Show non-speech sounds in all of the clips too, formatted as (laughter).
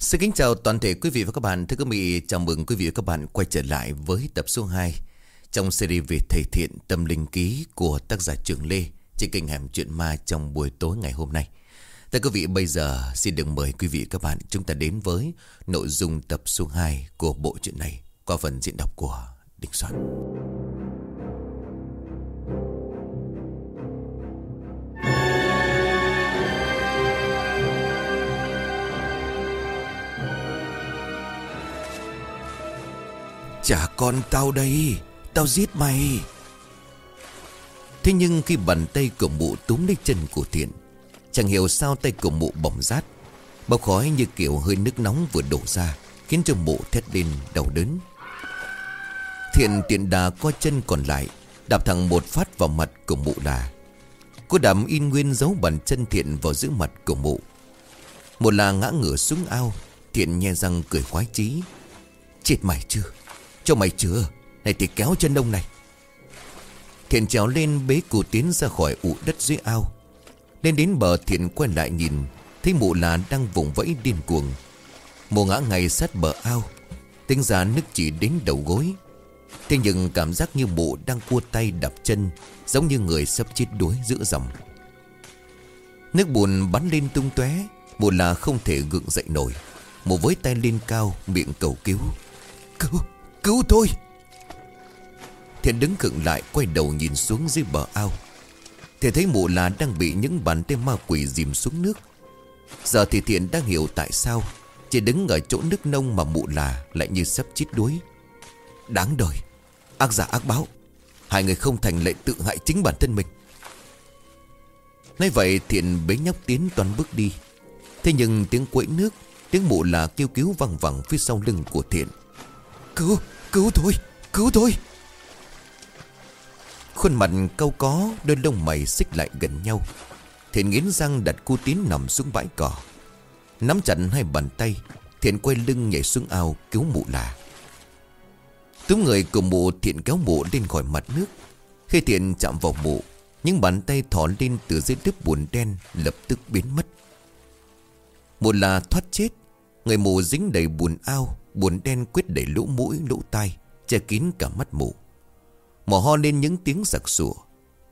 Xin kính chào toàn thể quý vị và các bạn. Thưa quý vị, chào mừng quý vị và các bạn quay trở lại với tập số 2 trong series về thầy thiện tâm linh ký của tác giả Trường Lê trên kênh Hẻm Chuyện Ma trong buổi tối ngày hôm nay. Thưa quý vị, bây giờ xin được mời quý vị và các bạn chúng ta đến với nội dung tập số 2 của bộ truyện này qua phần diễn đọc của Đình Soạn. Chả con tao đây. Tao giết mày. Thế nhưng khi bàn tay của mụ túm lấy chân của Thiện, Chẳng hiểu sao tay của mụ bỏng rát. Bao khói như kiểu hơi nước nóng vừa đổ ra, Khiến cho mụ thét lên đau đớn. Thiện tiện đà co chân còn lại, Đạp thẳng một phát vào mặt của mụ là. Cô đạp in nguyên dấu bàn chân Thiện vào giữa mặt của mụ. Một là ngã ngửa xuống ao, Thiện nhe răng cười khoái chí. Chết mày chưa? Cho mày chưa Này thì kéo chân đông này. Thiện trèo lên bế cụ tiến ra khỏi ụ đất dưới ao. Lên đến bờ thiện quay lại nhìn, Thấy mụ là đang vùng vẫy điên cuồng. Mụ ngã ngay sát bờ ao Tính ra nước chỉ đến đầu gối. Thế nhưng cảm giác như mụ đang cua tay đập chân, Giống như người sắp chết đuối giữa dòng. Nước bùn bắn lên tung tóe, Mụ là không thể gượng dậy nổi. Mụ với tay lên cao, miệng cầu cứu. Cứu! Cứu tôi. Thiện đứng khựng lại, quay đầu nhìn xuống dưới bờ ao. Thiện thấy mụ là đang bị những bàn tay ma quỷ dìm xuống nước. Giờ thì Thiện đang hiểu tại sao Chỉ đứng ở chỗ nước nông mà mụ là lại như sắp chết đuối. Đáng đời. Ác giả ác báo. Hai người không thành lệ tự hại chính bản thân mình. Nói vậy Thiện bế nhóc tiến toàn bước đi. Thế nhưng tiếng quẫy nước, Tiếng mụ là kêu cứu văng vẳng phía sau lưng của Thiện. Cứu, cứu tôi, cứu tôi. Khuôn mặt câu có Đôi lông mày xích lại gần nhau. Thiện nghiến răng đặt cu tín nằm xuống bãi cỏ. Nắm chặt hai bàn tay Thiện quay lưng nhảy xuống ao cứu mụ là Túm người của mụ thiện kéo mụ lên khỏi mặt nước. Khi thiện chạm vào mụ Những bàn tay thỏ lên từ dưới lớp buồn đen Lập tức biến mất. Mụ là thoát chết Người mụ dính đầy bùn ao buồn đen quyết đẩy lũ mũi, lũ tai, Che kín cả mắt mụ. Mò ho lên những tiếng giặc sủa,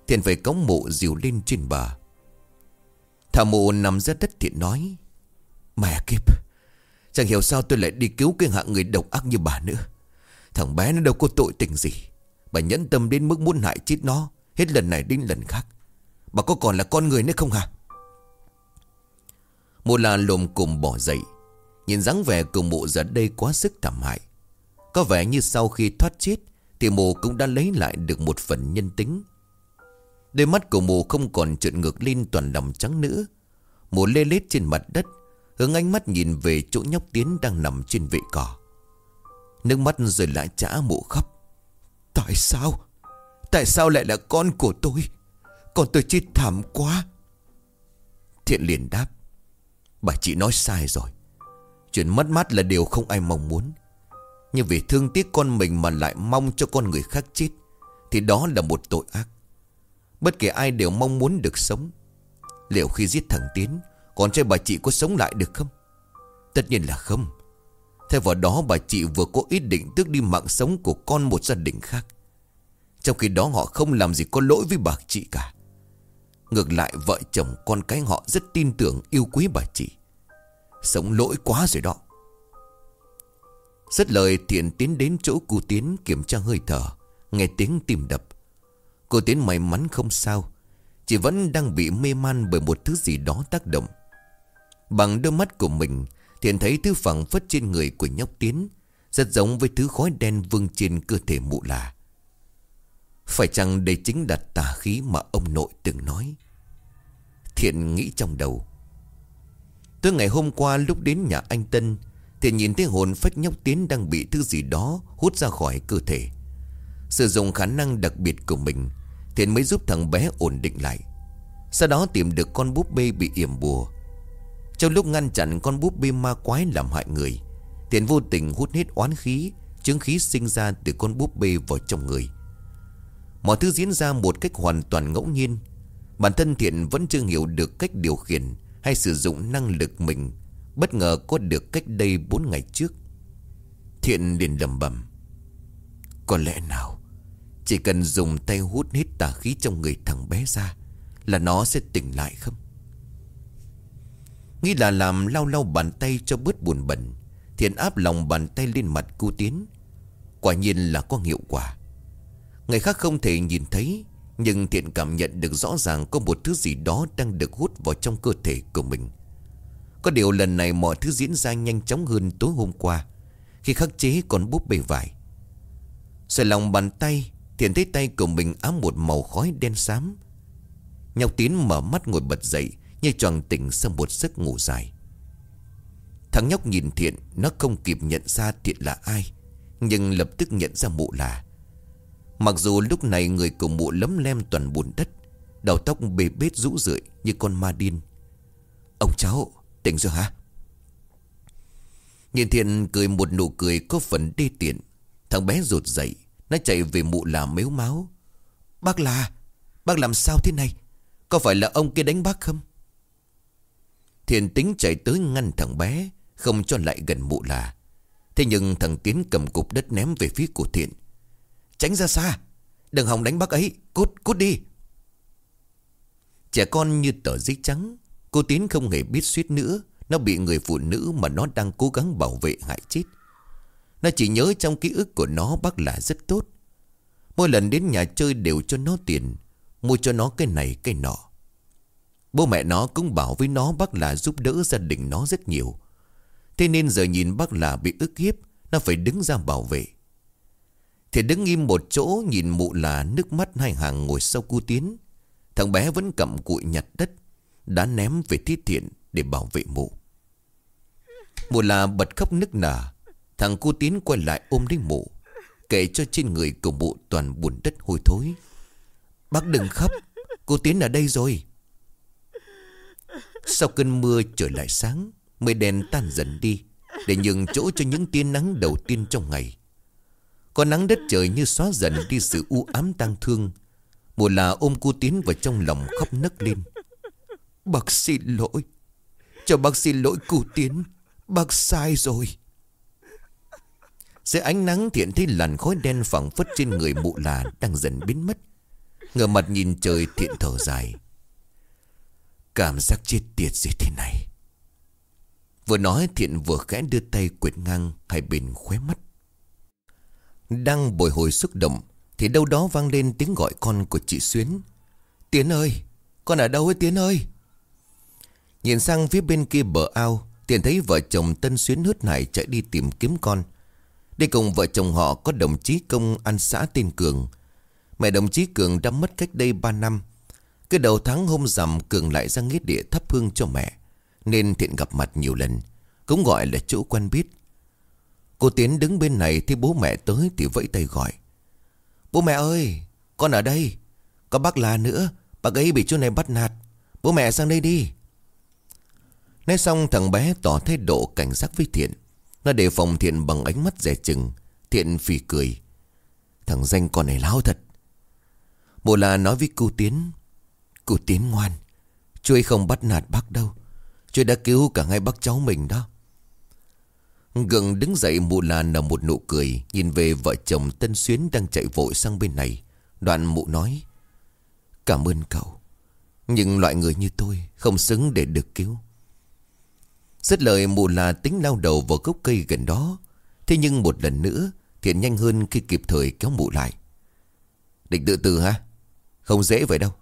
Thiện phải cống mụ dìu lên trên bờ Thả mụ nằm ra đất thiện nói, Mẹ kiếp, Chẳng hiểu sao tôi lại đi cứu cái hạng người độc ác như bà nữa. Thằng bé nó đâu có tội tình gì. Bà nhẫn tâm đến mức muốn hại chết nó, Hết lần này đến lần khác. Bà có còn là con người nữa không hả? Mụ là lồm cùng bỏ dậy. Nhìn dáng vẻ của mụ giờ đây quá sức thảm hại. Có vẻ như sau khi thoát chết, Thì mụ cũng đã lấy lại được một phần nhân tính. Đôi mắt của mụ không còn trợn ngược lên toàn lòng trắng nữa Mụ lê lết trên mặt đất, Hướng ánh mắt nhìn về chỗ nhóc tiến đang nằm trên vệ cỏ. Nước mắt rồi lại trả mụ khóc. Tại sao? Tại sao lại là con của tôi? Con tôi chết thảm quá. Thiện liền đáp, Bà chị nói sai rồi. Chuyện mất mát là điều không ai mong muốn. Nhưng vì thương tiếc con mình mà lại mong cho con người khác chết, Thì đó là một tội ác. Bất kể ai đều mong muốn được sống. Liệu khi giết thằng Tiến, Con trai bà chị có sống lại được không? Tất nhiên là không. Thay vào đó, bà chị vừa có ý định tước đi mạng sống của con một gia đình khác. Trong khi đó, họ không làm gì có lỗi với bà chị cả. Ngược lại, vợ chồng con cái họ rất tin tưởng, yêu quý bà chị. Sống lỗi quá rồi đó. Rất lời, thiện tiến đến chỗ cô Tiến kiểm tra hơi thở, Nghe tiếng tìm đập. Cô Tiến may mắn không sao, Chỉ vẫn đang bị mê man bởi một thứ gì đó tác động. Bằng đôi mắt của mình, Thiện thấy thứ phẳng phất trên người của nhóc Tiến, Rất giống với thứ khói đen vương trên cơ thể mụ là Phải chăng đây chính là tà khí mà ông nội từng nói? Thiện nghĩ trong đầu Tới ngày hôm qua lúc đến nhà anh Tân, Thì nhìn thấy hồn phách nhóc Tiến đang bị thứ gì đó hút ra khỏi cơ thể. Sử dụng khả năng đặc biệt của mình Thiện mới giúp thằng bé ổn định lại. Sau đó tìm được con búp bê bị yểm bùa. Trong lúc ngăn chặn con búp bê ma quái làm hại người Thiện vô tình hút hết oán khí, Chứng khí sinh ra từ con búp bê vào trong người. Mọi thứ diễn ra một cách hoàn toàn ngẫu nhiên. Bản thân Thiện vẫn chưa hiểu được cách điều khiển hay sử dụng năng lực mình, Bất ngờ có được cách đây 4 ngày trước. Thiện liền lầm bầm Có lẽ nào, Chỉ cần dùng tay hút hết tà khí trong người thằng bé ra Là nó sẽ tỉnh lại không? Nghĩ là làm lau lau bàn tay cho bớt buồn bẩn, Thiện áp lòng bàn tay lên mặt cu tiến. Quả nhiên là có hiệu quả. Người khác không thể nhìn thấy nhưng thiện cảm nhận được rõ ràng Có một thứ gì đó đang được hút vào trong cơ thể của mình. Có điều lần này mọi thứ diễn ra nhanh chóng hơn tối hôm qua, Khi khắc chế còn búp bề vải. Xoay lòng bàn tay, Thiện thấy tay của mình ám một màu khói đen xám. Nhọc tín mở mắt ngồi bật dậy, Như tròn tỉnh sau một giấc ngủ dài. Thằng nhóc nhìn Thiện, Nó không kịp nhận ra Thiện là ai, Nhưng lập tức nhận ra mụ là. Mặc dù lúc này người của mụ lấm lem toàn bùn đất, Đầu tóc bề bết rũ rượi như con ma điên. Ông cháu, tỉnh rồi hả? Nhìn Thiện cười một nụ cười có phần đê tiện. Thằng bé rụt dậy, Nó chạy về mụ là mếu máu. Bác là, Bác làm sao thế này? Có phải là ông kia đánh bác không? Thiện tính chạy tới ngăn thằng bé, Không cho lại gần mụ là. Thế nhưng thằng Tiến cầm cục đất ném về phía của Thiện. Tránh ra xa. Đừng hòng đánh bác ấy. Cút cút đi. Trẻ con như tờ giấy trắng. Cô Tiến không hề biết suýt nữa. Nó bị người phụ nữ mà nó đang cố gắng bảo vệ hại chết. Nó chỉ nhớ trong ký ức của nó bác là rất tốt. Mỗi lần đến nhà chơi đều cho nó tiền. Mua cho nó cái này, cái nọ. Bố mẹ nó cũng bảo với nó bác là giúp đỡ gia đình nó rất nhiều. Thế nên giờ nhìn bác là bị ức hiếp, Nó phải đứng ra bảo vệ thì đứng im một chỗ nhìn mụ là nước mắt hai hàng ngồi sau cu tiến. Thằng bé vẫn cầm cụi nhặt đất, Đã ném về thi thiện để bảo vệ mụ. Mụ là bật khóc nức nở. Thằng cu tiến quay lại ôm lấy mụ, Kể cho trên người của mụ toàn buồn đất hôi thối. Bác đừng khóc Cô Tiến ở đây rồi. Sau cơn mưa trở lại sáng, Mây đèn tan dần đi, Để nhường chỗ cho những tia nắng đầu tiên trong ngày có nắng đất trời như xóa dần đi sự u ám tang thương. Mùa là ôm cô Tiến vào trong lòng khóc nấc lên. Bác xin lỗi. Cho bác xin lỗi cô Tiến. Bác sai rồi. Dưới ánh nắng thiện thấy làn khói đen phẳng phất trên người mụ là đang dần biến mất. Ngờ mặt nhìn trời thiện thở dài. Cảm giác chết tiệt gì thế này. Vừa nói thiện vừa khẽ đưa tay quệt ngang hai bên khóe mắt đang bồi hồi xúc động, Thì đâu đó vang lên tiếng gọi con của chị Xuyến. Tiến ơi, Con ở đâu ấy Tiến ơi? Nhìn sang phía bên kia bờ ao Tiền thấy vợ chồng Tân Xuyến hớt hải chạy đi tìm kiếm con. Đi cùng vợ chồng họ có đồng chí công an xã tên Cường. Mẹ đồng chí Cường đã mất cách đây 3 năm. Cái đầu tháng hôm rằm, Cường lại ra nghĩa địa thắp hương cho mẹ, Nên thiện gặp mặt nhiều lần. Cũng gọi là chỗ quen biết. Cô Tiến đứng bên này thì bố mẹ tới thì vẫy tay gọi. Bố mẹ ơi, con ở đây. Có bác là nữa, bác ấy bị chú này bắt nạt. Bố mẹ sang đây đi. Nói xong thằng bé tỏ thái độ cảnh giác với Thiện. Nó đề phòng Thiện bằng ánh mắt rẻ chừng. Thiện phì cười. Thằng danh con này láo thật. Bố là nói với cô Tiến. Cô Tiến ngoan. Chú ấy không bắt nạt bác đâu. Chú đã cứu cả hai bác cháu mình đó. Gừng đứng dậy mụ là nở một nụ cười, Nhìn về vợ chồng Tân Xuyến đang chạy vội sang bên này. Đoạn mụ nói, Cảm ơn cậu, Nhưng loại người như tôi không xứng để được cứu. Rất lời, mụ là tính lao đầu vào gốc cây gần đó. Thế nhưng một lần nữa, Thiện nhanh hơn khi kịp thời kéo mụ lại. Định tự từ ha Không dễ vậy đâu.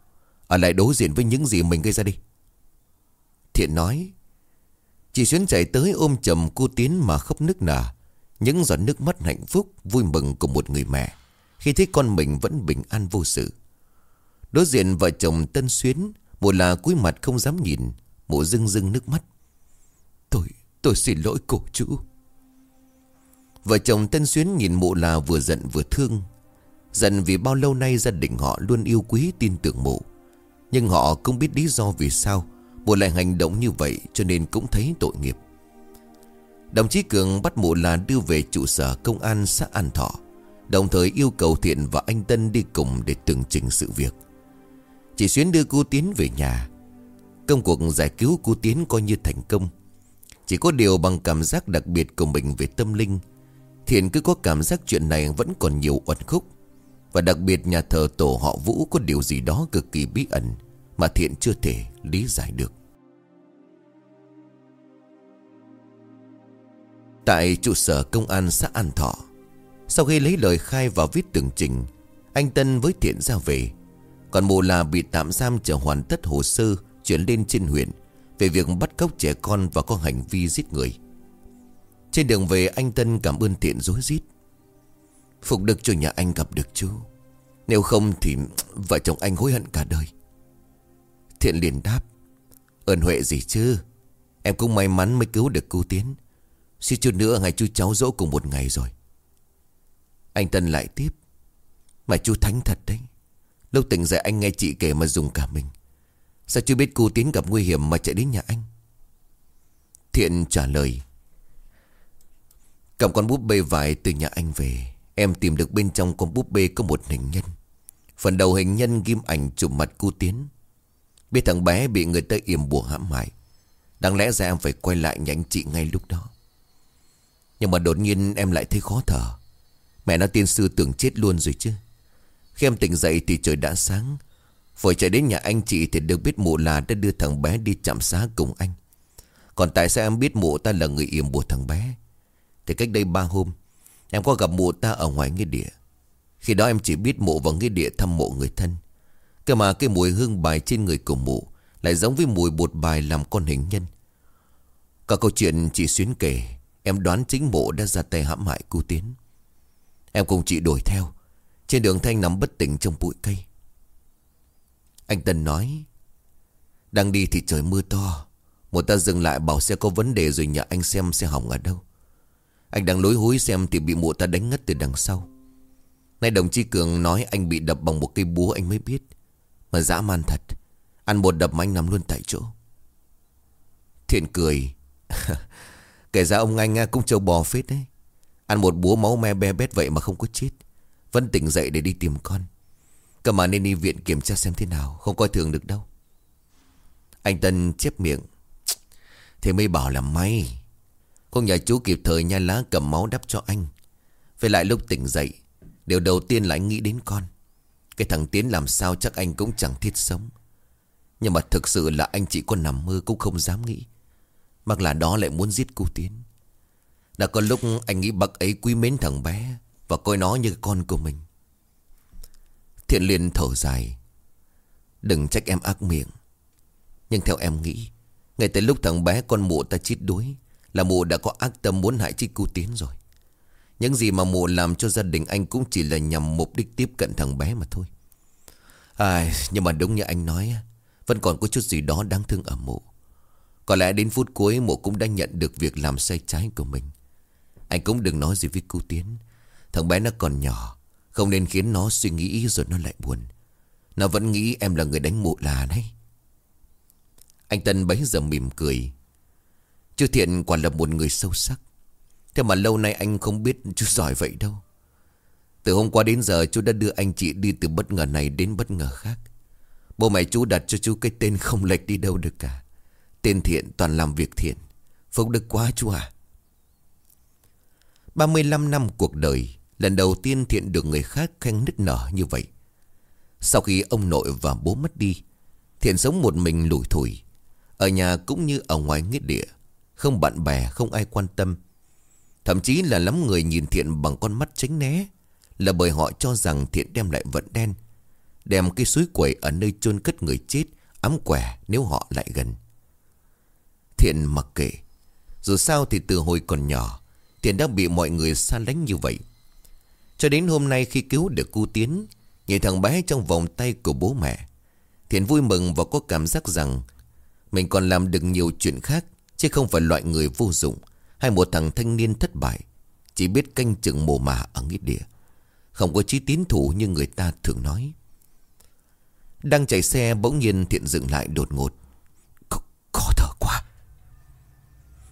Ở lại đối diện với những gì mình gây ra đi. Thiện nói Chị Xuyến chạy tới ôm chầm cô Tiến mà khóc nức nở. Những giọt nước mắt hạnh phúc, vui mừng của một người mẹ. Khi thấy con mình vẫn bình an vô sự. Đối diện vợ chồng Tân Xuyến, một là cúi mặt không dám nhìn, mụ rưng rưng nước mắt. Tôi, tôi xin lỗi cô chú. Vợ chồng Tân Xuyến nhìn mụ là vừa giận vừa thương. Giận vì bao lâu nay gia đình họ luôn yêu quý tin tưởng mụ. Nhưng họ không biết lý do vì sao Mụ lại hành động như vậy cho nên cũng thấy tội nghiệp. Đồng chí Cường bắt mụ là đưa về trụ sở công an xã An Thọ, Đồng thời yêu cầu Thiện và anh Tân đi cùng để tường trình sự việc. Chị Xuyến đưa cô Tiến về nhà. Công cuộc giải cứu cô Tiến coi như thành công. Chỉ có điều bằng cảm giác đặc biệt của mình về tâm linh, Thiện cứ có cảm giác chuyện này vẫn còn nhiều uẩn khúc. Và đặc biệt nhà thờ tổ họ Vũ có điều gì đó cực kỳ bí ẩn Mà Thiện chưa thể lý giải được. Tại trụ sở công an xã An Thọ, Sau khi lấy lời khai và viết tường trình, Anh Tân với Thiện ra về. Còn mù là bị tạm giam chờ hoàn tất hồ sơ Chuyển lên trên huyện Về việc bắt cóc trẻ con và có hành vi giết người. Trên đường về, anh Tân cảm ơn Thiện dối rít. Phục đức cho nhà anh gặp được chú. Nếu không thì vợ chồng anh hối hận cả đời. Thiện liền đáp, Ơn Huệ gì chứ? Em cũng may mắn mới cứu được cô Tiến. Suy chút nữa hai chú cháu dỗ cùng một ngày rồi. Anh Tân lại tiếp. Mà chú thánh thật đấy. Lúc tỉnh dậy anh nghe chị kể mà dùng cả mình. Sao chú biết cô Tiến gặp nguy hiểm mà chạy đến nhà anh? Thiện trả lời. Cầm con búp bê vải từ nhà anh về. Em tìm được bên trong con búp bê có một hình nhân. Phần đầu hình nhân ghim ảnh chụp mặt cô Tiến. Biết thằng bé bị người ta yểm bùa hãm hại. Đáng lẽ ra em phải quay lại nhà anh chị ngay lúc đó. Nhưng mà đột nhiên em lại thấy khó thở. Mẹ nó tiên sư tưởng chết luôn rồi chứ. Khi em tỉnh dậy thì trời đã sáng. Vội chạy đến nhà anh chị thì được biết mụ là đã đưa thằng bé đi chạm xá cùng anh. Còn tại sao em biết mụ ta là người yểm bùa thằng bé? Thì cách đây ba hôm, Em có gặp mụ ta ở ngoài nghĩa địa. Khi đó em chỉ biết mụ vào nghĩa địa thăm mộ người thân. Cơ mà cái mùi hương bài trên người của mụ Lại giống với mùi bột bài làm con hình nhân. Cả câu chuyện chị Xuyến kể Em đoán chính mộ đã ra tay hãm hại cô Tiến. Em cùng chị đuổi theo. Trên đường Thanh nằm bất tỉnh trong bụi cây. Anh Tân nói, Đang đi thì trời mưa to. Một ta dừng lại bảo xe có vấn đề rồi nhờ anh xem xe hỏng ở đâu. Anh đang lối hối xem thì bị mụ ta đánh ngất từ đằng sau. Nay đồng chí Cường nói anh bị đập bằng một cây búa, anh mới biết. Mà dã man thật, Ăn một đập mà anh nằm luôn tại chỗ. Thiện cười. (laughs) Kể ra ông anh à, cũng trâu bò phết đấy. Ăn một búa máu me be bét vậy mà không có chết. Vẫn tỉnh dậy để đi tìm con. Cơ mà nên đi viện kiểm tra xem thế nào, Không coi thường được đâu. Anh Tân chép miệng. Thế mới bảo là may. Con nhà chú kịp thời nha lá cầm máu đắp cho anh. Về lại lúc tỉnh dậy, Điều đầu tiên là anh nghĩ đến con. Cái thằng Tiến làm sao chắc anh cũng chẳng thiết sống. Nhưng mà thực sự là anh chỉ có nằm mơ cũng không dám nghĩ. Mặc là đó lại muốn giết cô Tiến. Đã có lúc anh nghĩ bậc ấy quý mến thằng bé Và coi nó như con của mình. Thiện liền thở dài. Đừng trách em ác miệng. Nhưng theo em nghĩ Ngay tới lúc thằng bé con mụ ta chết đuối Là mụ đã có ác tâm muốn hại chết cô Tiến rồi. Những gì mà mụ làm cho gia đình anh Cũng chỉ là nhằm mục đích tiếp cận thằng bé mà thôi. À, Nhưng mà đúng như anh nói Vẫn còn có chút gì đó đáng thương ở mụ có lẽ đến phút cuối mộ cũng đã nhận được việc làm sai trái của mình. Anh cũng đừng nói gì với cô Tiến. Thằng bé nó còn nhỏ, Không nên khiến nó suy nghĩ rồi nó lại buồn. Nó vẫn nghĩ em là người đánh mụ là đấy. Anh Tân bấy giờ mỉm cười. Chú Thiện quả là một người sâu sắc. Thế mà lâu nay anh không biết chú giỏi vậy đâu. Từ hôm qua đến giờ chú đã đưa anh chị đi từ bất ngờ này đến bất ngờ khác. Bố mẹ chú đặt cho chú cái tên không lệch đi đâu được cả. Tên thiện toàn làm việc thiện. Phúc đức quá chú à. 35 năm cuộc đời, Lần đầu tiên thiện được người khác khen nức nở như vậy. Sau khi ông nội và bố mất đi, Thiện sống một mình lủi thủi. Ở nhà cũng như ở ngoài nghĩa địa, Không bạn bè, không ai quan tâm. Thậm chí là lắm người nhìn thiện bằng con mắt tránh né, Là bởi họ cho rằng thiện đem lại vận đen, Đem cái suối quẩy ở nơi chôn cất người chết ám quẻ nếu họ lại gần. Thiện mặc kệ. Dù sao thì từ hồi còn nhỏ, Thiện đã bị mọi người xa lánh như vậy. Cho đến hôm nay khi cứu được cu Tiến, Nhìn thằng bé trong vòng tay của bố mẹ, Thiện vui mừng và có cảm giác rằng Mình còn làm được nhiều chuyện khác, Chứ không phải loại người vô dụng Hay một thằng thanh niên thất bại. Chỉ biết canh chừng mồ mả ở nghĩa địa. Không có chí tín thủ như người ta thường nói. Đang chạy xe, bỗng nhiên Thiện dừng lại đột ngột Khó thở quá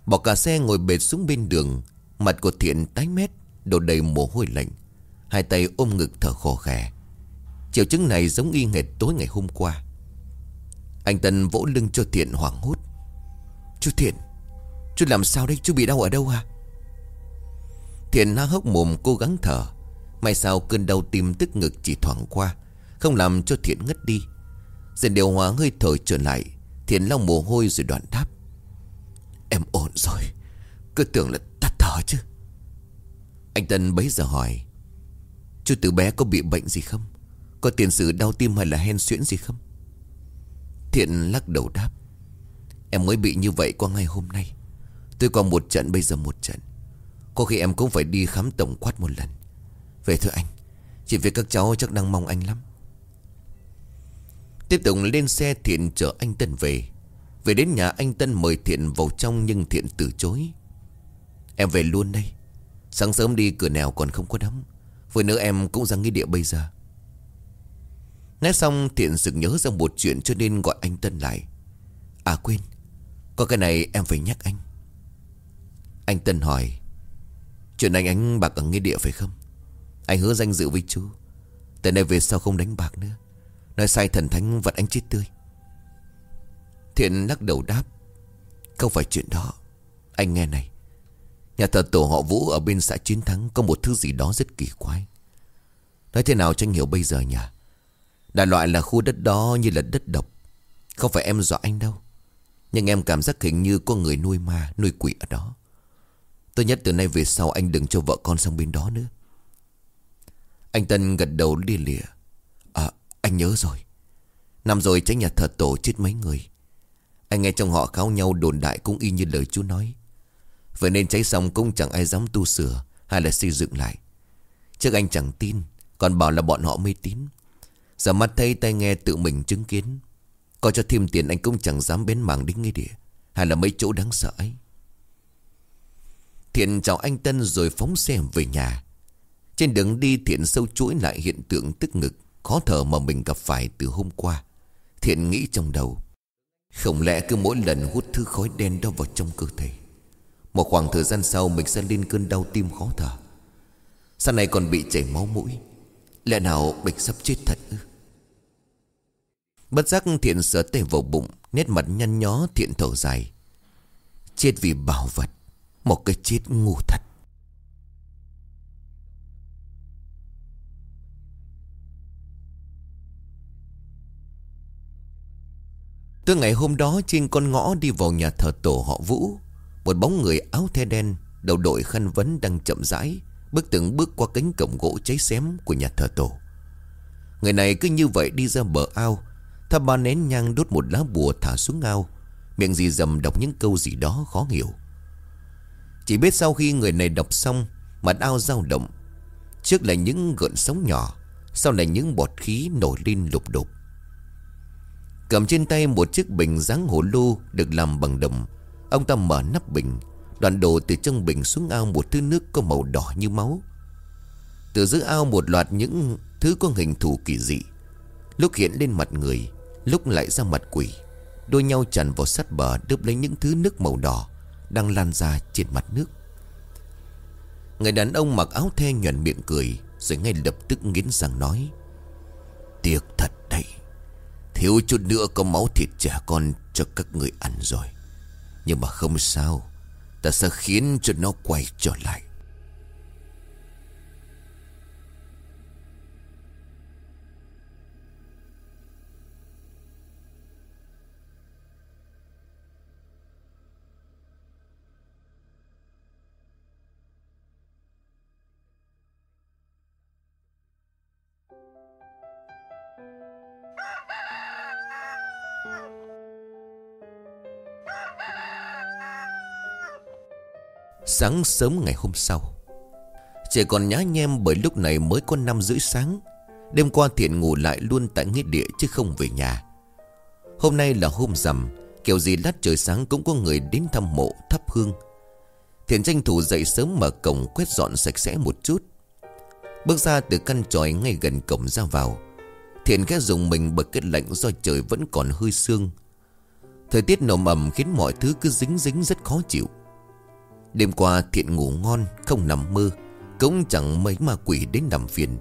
Bỏ cả xe ngồi bệt xuống bên đường, Mặt của thiện tái mét, Đổ đầy mồ hôi lạnh. Hai tay ôm ngực thở khò khè. Triệu chứng này giống y nghệt tối ngày hôm qua. Anh Tân vỗ lưng cho thiện hoảng hốt. Chú Thiện, Chú làm sao đây chú bị đau ở đâu à Thiện há hốc mồm cố gắng thở. May sao cơn đau tim tức ngực chỉ thoảng qua, Không làm cho Thiện ngất đi. Dần điều hòa hơi thở trở lại, Thiện lau mồ hôi rồi đoạn đáp Em ổn rồi. Cứ tưởng là tắt thở chứ. Anh Tân bấy giờ hỏi, Chú từ bé có bị bệnh gì không? Có tiền sử đau tim hay là hen suyễn gì không? Thiện lắc đầu đáp, Em mới bị như vậy qua ngày hôm nay. Tôi qua một trận, bây giờ một trận. Có khi em cũng phải đi khám tổng quát một lần. Về thưa anh Chị với các cháu chắc đang mong anh lắm. Tiếp tục lên xe Thiện chở anh Tân về. Về đến nhà anh Tân mời Thiện vào trong Nhưng Thiện từ chối. Em về luôn đây. Sáng sớm đi, cửa nào còn không có đóng. Với nữa em cũng ra nghi địa bây giờ. Nói xong, Thiện sực nhớ ra một chuyện cho nên gọi anh Tân lại. À quên. Có cái này em phải nhắc anh. Anh Tân hỏi, Chuyện anh ánh bạc ở nghĩa địa phải không? Anh hứa danh dự với chú. Từ nay về sau không đánh bạc nữa. Nói sai thần thánh vật anh chết tươi. Thiện lắc đầu đáp, Không phải chuyện đó. Anh nghe này. Nhà thờ tổ họ Vũ ở bên xã Chiến Thắng Có một thứ gì đó rất kỳ quái. Nói thế nào cho anh hiểu bây giờ nhỉ? Đại loại là khu đất đó như là đất độc. Không phải em dọa anh đâu. Nhưng em cảm giác hình như có người nuôi ma, Nuôi quỷ ở đó. Tôi nhất từ nay về sau anh đừng cho vợ con sang bên đó nữa. Anh Tân gật đầu lia lịa À anh nhớ rồi. Năm rồi tránh nhà thờ tổ chết mấy người. Anh nghe trong họ kháo nhau đồn đại cũng y như lời chú nói. Vậy nên cháy xong cũng chẳng ai dám tu sửa Hay là xây dựng lại. Trước anh chẳng tin, Còn bảo là bọn họ mê tín. Giờ mắt thấy tay nghe tự mình chứng kiến Có cho thêm tiền anh cũng chẳng dám bén mảng đến ngay địa, Hay là mấy chỗ đáng sợ ấy. Thiện chào anh Tân rồi phóng xe về nhà. Trên đường đi, Thiện sâu chuỗi lại hiện tượng tức ngực, Khó thở mà mình gặp phải từ hôm qua. Thiện nghĩ trong đầu không lẽ cứ mỗi lần hút thứ khói đen đó vào trong cơ thể, Một khoảng thời gian sau mình sẽ lên cơn đau tim khó thở? Sau này còn bị chảy máu mũi, Lẽ nào mình sắp chết thật ư? Bất giác thiện sờ tay vào bụng, Nét mặt nhăn nhó, thiện thở dài. Chết vì bảo vật, Một cái chết ngu thật. Từ ngày hôm đó, trên con ngõ đi vào nhà thờ tổ họ Vũ, Một bóng người áo the đen, Đầu đội khăn vấn đang chậm rãi, Bước từng bước qua cánh cổng gỗ cháy xém của nhà thờ tổ. Người này cứ như vậy đi ra bờ ao, Thắp ba nén nhang đốt một lá bùa thả xuống ao, Miệng gì dầm đọc những câu gì đó khó hiểu. Chỉ biết sau khi người này đọc xong, Mặt ao dao động. Trước là những gợn sóng nhỏ, Sau là những bọt khí nổi lên lục đục Cầm trên tay một chiếc bình dáng hồ lô Được làm bằng đồng. Ông ta mở nắp bình, đoạn đổ từ trong bình xuống ao một thứ nước có màu đỏ như máu. Từ giữa ao một loạt những thứ có hình thù kỳ dị. Lúc hiện lên mặt người, Lúc lại ra mặt quỷ, Đôi nhau tràn vào sát bờ Đớp lấy những thứ nước màu đỏ Đang lan ra trên mặt nước. Người đàn ông mặc áo the nhuận miệng cười, Rồi ngay lập tức nghiến răng nói, Tiếc thật Thiếu chút nữa có máu thịt trẻ con cho các người ăn rồi. Nhưng mà không sao, Ta sẽ khiến cho nó quay trở lại. Sáng sớm ngày hôm sau. Trẻ còn nhá nhem bởi lúc này mới có năm rưỡi sáng. Đêm qua Thiện ngủ lại luôn tại nghĩa địa chứ không về nhà. Hôm nay là hôm rằm, Kiểu gì lát trời sáng cũng có người đến thăm mộ, thắp hương. Thiện tranh thủ dậy sớm mở cổng quét dọn sạch sẽ một chút. Bước ra từ căn tròi ngay gần cổng ra vào. Thiện khẽ dùng mình bởi kết lạnh do trời vẫn còn hơi sương. Thời tiết nồm ẩm khiến mọi thứ cứ dính dính rất khó chịu. Đêm qua thiện ngủ ngon, Không nằm mơ, Cũng chẳng mấy ma quỷ đến nằm phiền.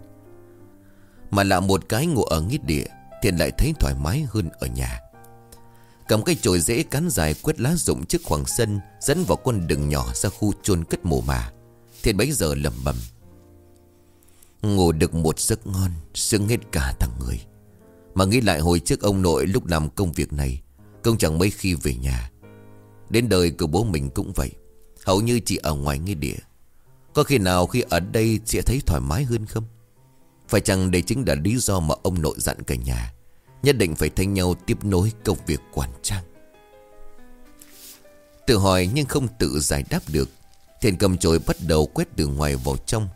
Mà là một cái ngủ ở nghít địa, Thiện lại thấy thoải mái hơn ở nhà. Cầm cây chổi dễ cán dài quét lá rụng trước khoảng sân, Dẫn vào con đường nhỏ ra khu chôn cất mồ mà Thiện bấy giờ lầm bầm Ngủ được một giấc ngon, Sướng hết cả thằng người. Mà nghĩ lại hồi trước ông nội lúc làm công việc này Công chẳng mấy khi về nhà. Đến đời của bố mình cũng vậy. Hầu như chỉ ở ngoài nghĩa địa. Có khi nào khi ở đây sẽ thấy thoải mái hơn không? Phải chăng đây chính là lý do mà ông nội dặn cả nhà? Nhất định phải thay nhau tiếp nối công việc quản trang. Tự hỏi nhưng không tự giải đáp được, Thiền cầm chổi bắt đầu quét từ ngoài vào trong.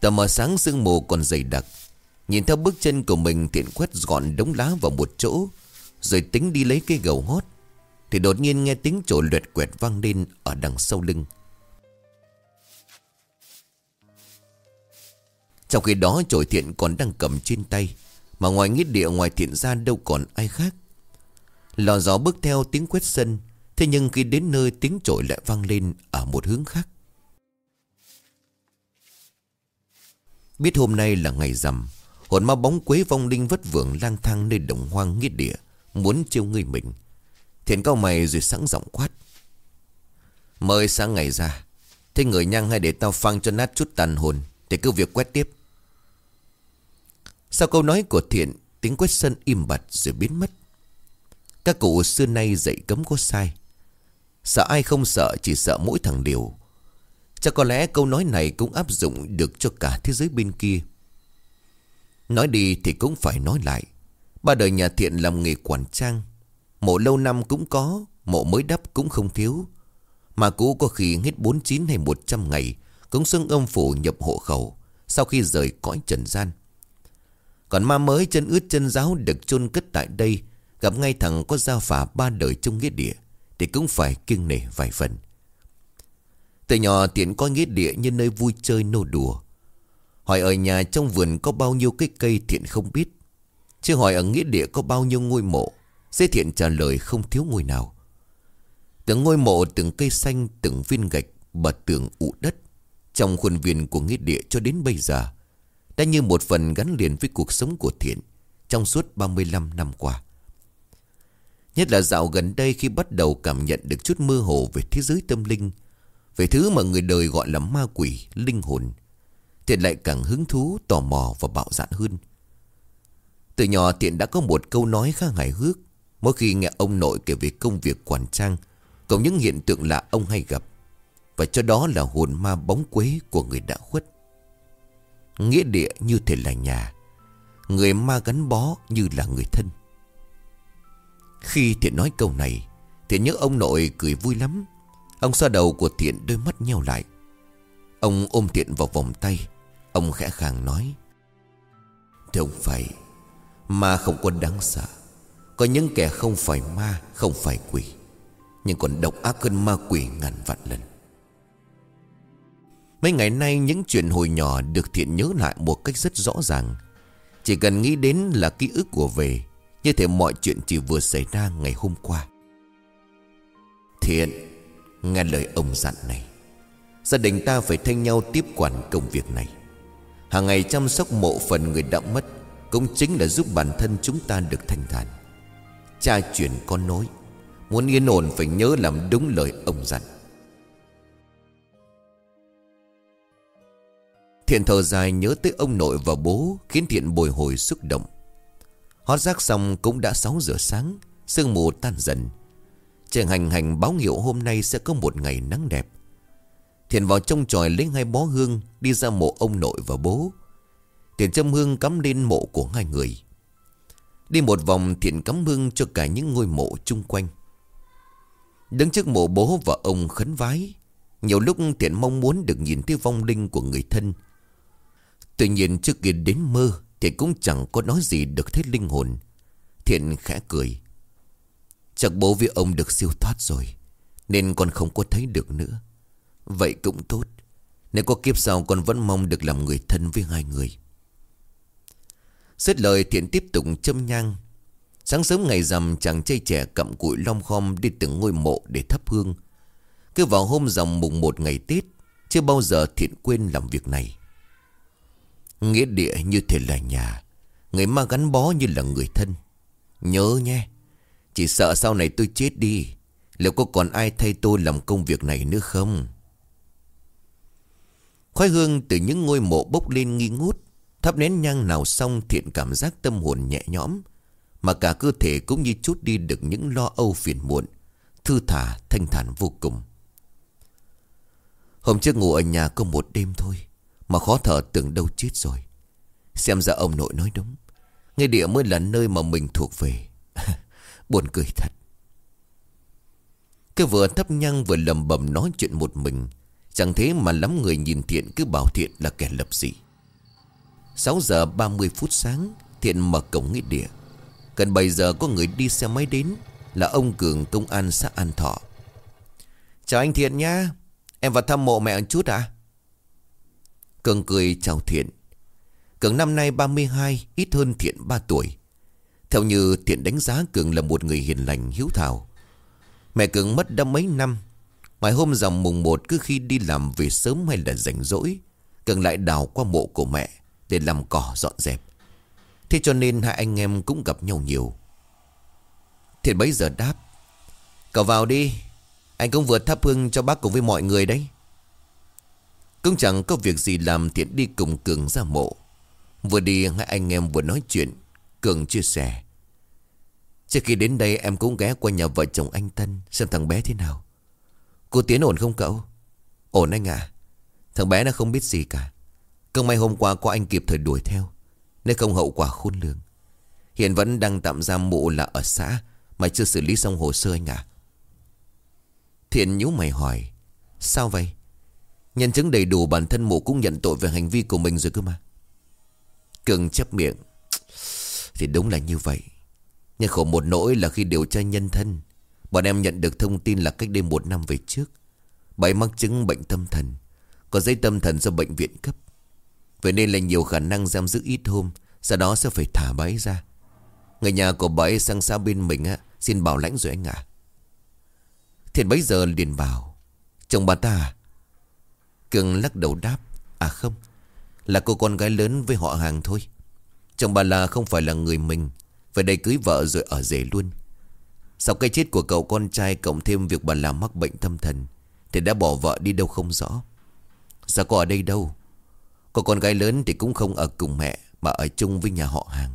Tờ mờ sáng sương mù còn dày đặc. Nhìn theo bước chân của mình Thiện quét gọn đống lá vào một chỗ, Rồi tính đi lấy cây gầu hót. Thì đột nhiên nghe tiếng trội luyệt quẹt vang lên Ở đằng sau lưng. Trong khi đó trội thiện còn đang cầm trên tay, Mà ngoài nghĩa địa, ngoài thiện ra đâu còn ai khác. Lò gió bước theo tiếng quét sân, Thế nhưng khi đến nơi, tiếng trội lại vang lên Ở một hướng khác. Biết hôm nay là ngày rằm, Hồn ma bóng quế vong linh vất vưởng lang thang nơi đồng hoang nghĩa địa, Muốn chiêu người mình. Thiện cao mày rồi sẵn giọng quát. Mời sáng ngày ra, Thế người nhang hay để tao phang cho nát chút tàn hồn thì cứ việc quét tiếp. Sau câu nói của thiện, Tiếng quét sân im bặt rồi biến mất. Các cụ xưa nay dạy cấm có sai. Sợ ai không sợ, chỉ sợ mỗi thằng điều Chắc có lẽ câu nói này cũng áp dụng được cho cả thế giới bên kia. Nói đi thì cũng phải nói lại. Ba đời nhà thiện làm nghề quản trang. Mộ lâu năm cũng có, Mộ mới đắp cũng không thiếu. Mà cũ có khi hết 49 hay 100 ngày Cũng xưng âm phủ nhập hộ khẩu, Sau khi rời cõi trần gian. Còn ma mới chân ướt chân giáo Được chôn cất tại đây, Gặp ngay thằng có gia phả ba đời trong nghĩa địa, Thì cũng phải kiêng nể vài phần. Từ nhỏ tiện coi nghĩa địa như nơi vui chơi nô đùa. Hỏi ở nhà trong vườn có bao nhiêu cái cây thiện không biết. Chứ hỏi ở nghĩa địa có bao nhiêu ngôi mộ Dê thiện trả lời không thiếu ngôi nào. Từng ngôi mộ, từng cây xanh, từng viên gạch, bờ tường ụ đất. Trong khuôn viên của nghĩa địa cho đến bây giờ Đã như một phần gắn liền với cuộc sống của thiện Trong suốt 35 năm qua. Nhất là dạo gần đây khi bắt đầu cảm nhận được chút mơ hồ về thế giới tâm linh về thứ mà người đời gọi là ma quỷ, linh hồn Thiện lại càng hứng thú, tò mò và bạo dạn hơn. Từ nhỏ Thiện đã có một câu nói khá hài hước Mỗi khi nghe ông nội kể về công việc quản trang Cộng những hiện tượng lạ ông hay gặp. Và cho đó là hồn ma bóng quế của người đã khuất. Nghĩa địa như thể là nhà, Người ma gắn bó như là người thân. Khi Thiện nói câu này, Thiện nhớ ông nội cười vui lắm. Ông xoa đầu của Thiện đôi mắt nheo lại. Ông ôm Thiện vào vòng tay. Ông khẽ khàng nói Thế ông phải Ma không có đáng sợ. Có những kẻ không phải ma, Không phải quỷ, Nhưng còn độc ác hơn ma quỷ ngàn vạn lần. Mấy ngày nay, những chuyện hồi nhỏ Được Thiện nhớ lại một cách rất rõ ràng. Chỉ cần nghĩ đến là ký ức của về, Như thể mọi chuyện chỉ vừa xảy ra ngày hôm qua. Thiện, Nghe lời ông dặn này. Gia đình ta phải thay nhau tiếp quản công việc này. Hàng ngày chăm sóc mộ phần người đã mất, Cũng chính là giúp bản thân chúng ta được thanh thản. Cha truyền con nối. Muốn yên ổn phải nhớ làm đúng lời ông dặn. Thiện thở dài nhớ tới ông nội và bố Khiến Thiện bồi hồi xúc động. Hót rác xong cũng đã 6 giờ sáng, Sương mù tan dần. Trời hành hành báo hiệu hôm nay sẽ có một ngày nắng đẹp. Thiện vào trong tròi lấy hai bó hương Đi ra mộ ông nội và bố. Thiện châm hương cắm lên mộ của hai người. Đi một vòng thiện cắm hương cho cả những ngôi mộ chung quanh. Đứng trước mộ bố và ông khấn vái, Nhiều lúc thiện mong muốn được nhìn thấy vong linh của người thân. Tuy nhiên trước khi đến mơ Thì cũng chẳng có nói gì được thấy linh hồn. Thiện khẽ cười. Chắc bố với ông được siêu thoát rồi, Nên con không có thấy được nữa. Vậy cũng tốt. Nếu có kiếp sau con vẫn mong được làm người thân với hai người. Xét lời thiện tiếp tục châm nhang. Sáng sớm ngày rằm, chàng trai trẻ cặm cụi long khom đi từng ngôi mộ để thắp hương. Cứ vào hôm rằm mùng một ngày Tết, Chưa bao giờ thiện quên làm việc này. Nghĩa địa như thể là nhà, Người ma gắn bó như là người thân. Nhớ nhé, Chỉ sợ sau này tôi chết đi, Liệu có còn ai thay tôi làm công việc này nữa không? Khói hương từ những ngôi mộ bốc lên nghi ngút. Thắp nén nhang nào xong thiện cảm giác tâm hồn nhẹ nhõm, Mà cả cơ thể cũng như chút đi được những lo âu phiền muộn, Thư thả, thanh thản vô cùng. Hôm trước ngủ ở nhà có một đêm thôi, Mà khó thở tưởng đâu chết rồi. Xem ra ông nội nói đúng, Nghe địa mới là nơi mà mình thuộc về. (laughs) Buồn cười thật. Cái vừa thấp nhang vừa lầm bầm nói chuyện một mình, Chẳng thế mà lắm người nhìn thiện cứ bảo thiện là kẻ lập dị. 6 giờ 30 phút sáng, Thiện mở cổng nghĩa địa. Gần 7 giờ có người đi xe máy đến, Là ông Cường công an xã An Thọ. Chào anh Thiện nha Em vào thăm mộ mẹ một chút à Cường cười chào Thiện. Cường năm nay 32 Ít hơn Thiện 3 tuổi. Theo như Thiện đánh giá, Cường là một người hiền lành, hiếu thảo. Mẹ Cường mất đã mấy năm. Ngoài hôm dòng mùng 1 Cứ khi đi làm về sớm hay là rảnh rỗi, Cường lại đào qua mộ của mẹ. Để làm cỏ dọn dẹp. Thế cho nên hai anh em cũng gặp nhau nhiều. Thiện bấy giờ đáp, Cậu vào đi, Anh cũng vừa thắp hương cho bác cùng với mọi người đấy. Cũng chẳng có việc gì làm, Thiện đi cùng Cường ra mộ. Vừa đi, hai anh em vừa nói chuyện, Cường chia sẻ, Trước khi đến đây em cũng ghé qua nhà vợ chồng anh Tân Xem thằng bé thế nào. Cô Tiến ổn không cậu? Ổn anh à Thằng bé nó không biết gì cả cơ may hôm qua có anh kịp thời đuổi theo Nên không hậu quả khôn lường. Hiện vẫn đang tạm giam mộ là ở xã, Mà chưa xử lý xong hồ sơ anh à Thiện nhíu mày hỏi, Sao vậy? Nhân chứng đầy đủ bản thân mộ cũng nhận tội về hành vi của mình rồi cơ mà. Cường chấp miệng, Thì đúng là như vậy. Nhưng khổ một nỗi là khi điều tra nhân thân, Bọn em nhận được thông tin là cách đây một năm về trước. Bà mắc chứng bệnh tâm thần, Có giấy tâm thần do bệnh viện cấp. Vậy nên là nhiều khả năng giam giữ ít hôm, Sau đó sẽ phải thả bà ấy ra. Người nhà của bà ấy sang xa bên mình á, Xin bảo lãnh rồi anh ạ. Thiện bấy giờ liền bảo, Chồng bà ta à? Cường lắc đầu đáp À không, Là cô con gái lớn với họ hàng thôi. Chồng bà là không phải là người mình, về đây cưới vợ rồi ở rể luôn. Sau cái chết của cậu con trai Cộng thêm việc bà làm mắc bệnh tâm thần, Thì đã bỏ vợ đi đâu không rõ. Sao có ở đây đâu? Cô con gái lớn thì cũng không ở cùng mẹ, Mà ở chung với nhà họ hàng.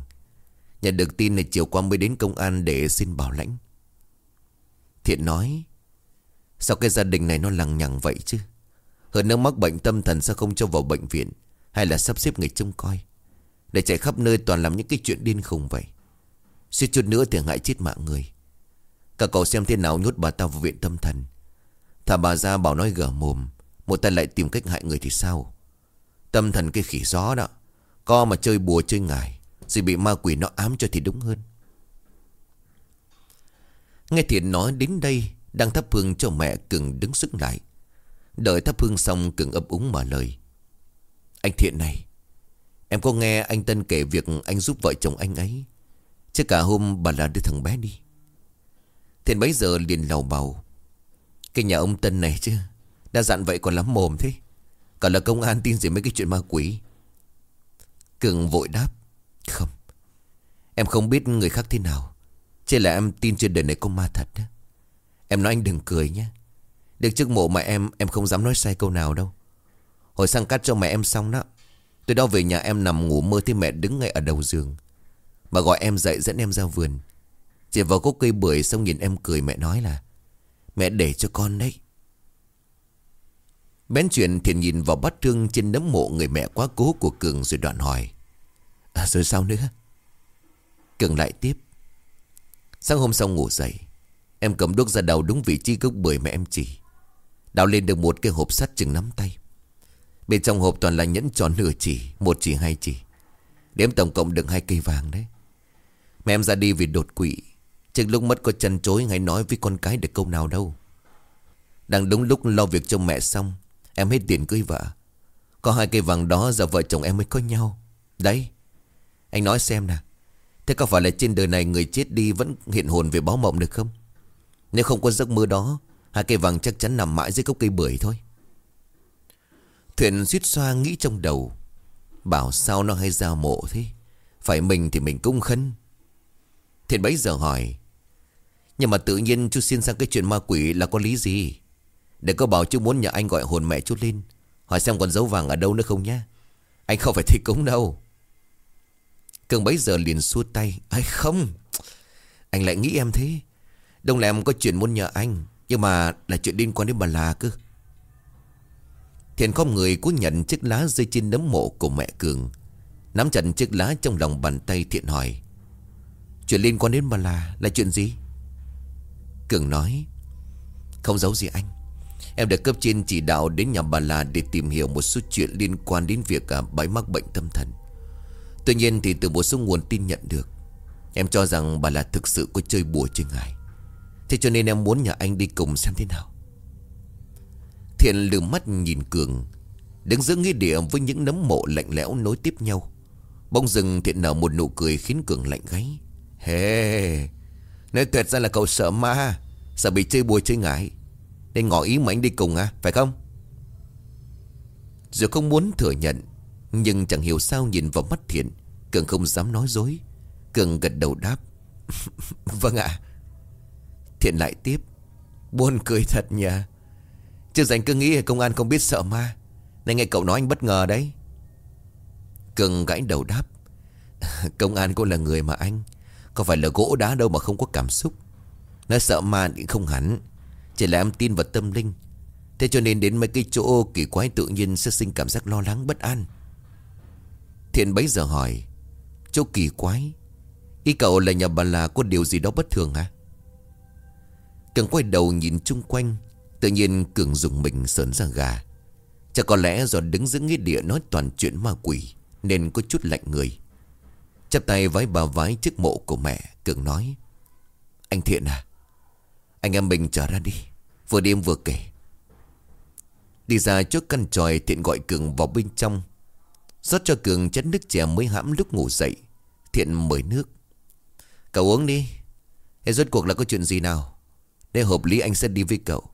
Nhận được tin là chiều qua mới đến công an Để xin bảo lãnh. Thiện nói, Sao cái gia đình này nó lằng nhằng vậy chứ? Hơn nữa mắc bệnh tâm thần Sao không cho vào bệnh viện? Hay là sắp xếp người trông coi? Để chạy khắp nơi toàn làm những cái chuyện điên khùng vậy. Suy chút nữa thì ngại chết mạng người. Cả cậu xem thế nào nhốt bà ta vào viện tâm thần. Thả bà ra bảo nói gở mồm, Một tay lại tìm cách hại người thì sao? Tâm thần cái khỉ gió đó, Co mà chơi bùa chơi ngài Rồi bị ma quỷ nó ám cho thì đúng hơn. Nghe Thiện nói đến đây Đang thắp hương cho mẹ Cường đứng sức lại. Đợi thắp hương xong, Cường ấp úng mở lời. Anh Thiện này, Em có nghe anh Tân kể việc anh giúp vợ chồng anh ấy? Chứ cả hôm bà là đưa thằng bé đi. Thiện bấy giờ liền lầu bầu. Cái nhà ông Tân này chứ, Đã dặn vậy còn lắm mồm thế. Cả là công an tin gì mấy cái chuyện ma quỷ? Cường vội đáp, Không, Em không biết người khác thế nào. Chỉ là em tin trên đời này có ma thật đó. Em nói anh đừng cười nhé. Được trước mộ mà em Em không dám nói sai câu nào đâu. Hồi sang cắt cho mẹ em xong đó Tôi đó về nhà em nằm ngủ mơ thấy mẹ đứng ngay ở đầu giường. Mà gọi em dậy dẫn em ra vườn. Chị vào có cây bưởi xong nhìn em cười mẹ nói là, Mẹ để cho con đấy. Bén chuyện thiện nhìn vào bát thương trên nấm mộ người mẹ quá cố của Cường rồi đoạn hỏi. À, rồi sao nữa? Cường lại tiếp. Sáng hôm sau ngủ dậy, em cầm đuốc ra đầu đúng vị trí gốc bưởi mẹ em chỉ. Đào lên được một cái hộp sắt chừng nắm tay. Bên trong hộp toàn là nhẫn tròn nửa chỉ, một chỉ hai chỉ. Đếm tổng cộng được hai cây vàng đấy. Mẹ em ra đi vì đột quỵ. Trước lúc mất có chân chối hay nói với con cái được câu nào đâu. Đang đúng lúc lo việc cho mẹ xong Em hết tiền cưới vợ. Có hai cây vàng đó giờ vợ chồng em mới có nhau. Đấy, Anh nói xem nè Thế có phải là trên đời này người chết đi Vẫn hiện hồn về báo mộng được không? Nếu không có giấc mơ đó, Hai cây vàng chắc chắn nằm mãi dưới gốc cây bưởi thôi. Thuyền suýt xoa nghĩ trong đầu. Bảo sao nó hay giao mộ thế? Phải mình thì mình cũng khấn. Thiện bấy giờ hỏi, Nhưng mà tự nhiên chú xin sang cái chuyện ma quỷ là có lý gì? Để có bảo chú muốn nhờ anh gọi hồn mẹ chút lên. Hỏi xem còn dấu vàng ở đâu nữa không nhá. Anh không phải thi cúng đâu. Cường bấy giờ liền xua tay. Ai không. Anh lại nghĩ em thế. Đông là em có chuyện muốn nhờ anh, Nhưng mà là chuyện liên quan đến bà là cơ. Thiện không người cú nhận chiếc lá rơi trên nấm mộ của mẹ Cường. Nắm chặt chiếc lá trong lòng bàn tay Thiện hỏi, Chuyện liên quan đến bà là là chuyện gì? Cường nói, Không giấu gì anh. Em được cấp trên chỉ đạo đến nhà bà là Để tìm hiểu một số chuyện liên quan đến việc à, bà mắc bệnh tâm thần. Tuy nhiên thì từ một số nguồn tin nhận được Em cho rằng bà là thực sự có chơi bùa chơi ngài Thế cho nên em muốn nhà anh đi cùng xem thế nào. Thiện lừa mắt nhìn Cường Đứng giữa nghĩa địa với những nấm mộ lạnh lẽo nối tiếp nhau. Bông rừng thiện nở một nụ cười khiến Cường lạnh gáy. Hê hey, Nói tuyệt ra là cậu sợ ma Sợ bị chơi bùa chơi ngải. Nên ngỏ ý mà anh đi cùng à Phải không? Dù không muốn thừa nhận, Nhưng chẳng hiểu sao nhìn vào mắt thiện, Cường không dám nói dối. Cường gật đầu đáp (laughs) Vâng ạ. Thiện lại tiếp, Buồn cười thật nha Chứ dành cứ nghĩ công an không biết sợ ma. Nên nghe cậu nói anh bất ngờ đấy. Cường gãi đầu đáp, (laughs) Công an cũng là người mà anh. Có phải là gỗ đá đâu mà không có cảm xúc. Nói sợ ma thì không hẳn. Chỉ là em tin vào tâm linh. Thế cho nên đến mấy cái chỗ kỳ quái tự nhiên sẽ sinh cảm giác lo lắng, bất an. Thiện bấy giờ hỏi, Chỗ kỳ quái? Ý cậu là nhà bà là có điều gì đó bất thường hả? Cường quay đầu nhìn chung quanh, Tự nhiên Cường dùng mình sờn ra gà. Chắc có lẽ do đứng giữa nghĩa địa nói toàn chuyện ma quỷ, Nên có chút lạnh người. Chắp tay vái bà vái trước mộ của mẹ, Cường nói, Anh Thiện à Anh em mình trở ra đi. Vừa đêm vừa kể. Đi ra trước căn tròi Thiện gọi Cường vào bên trong. Rót cho Cường chén nước chè mới hãm lúc ngủ dậy. Thiện mời nước. Cậu uống đi. Thế rốt cuộc là có chuyện gì nào? Nếu hợp lý anh sẽ đi với cậu.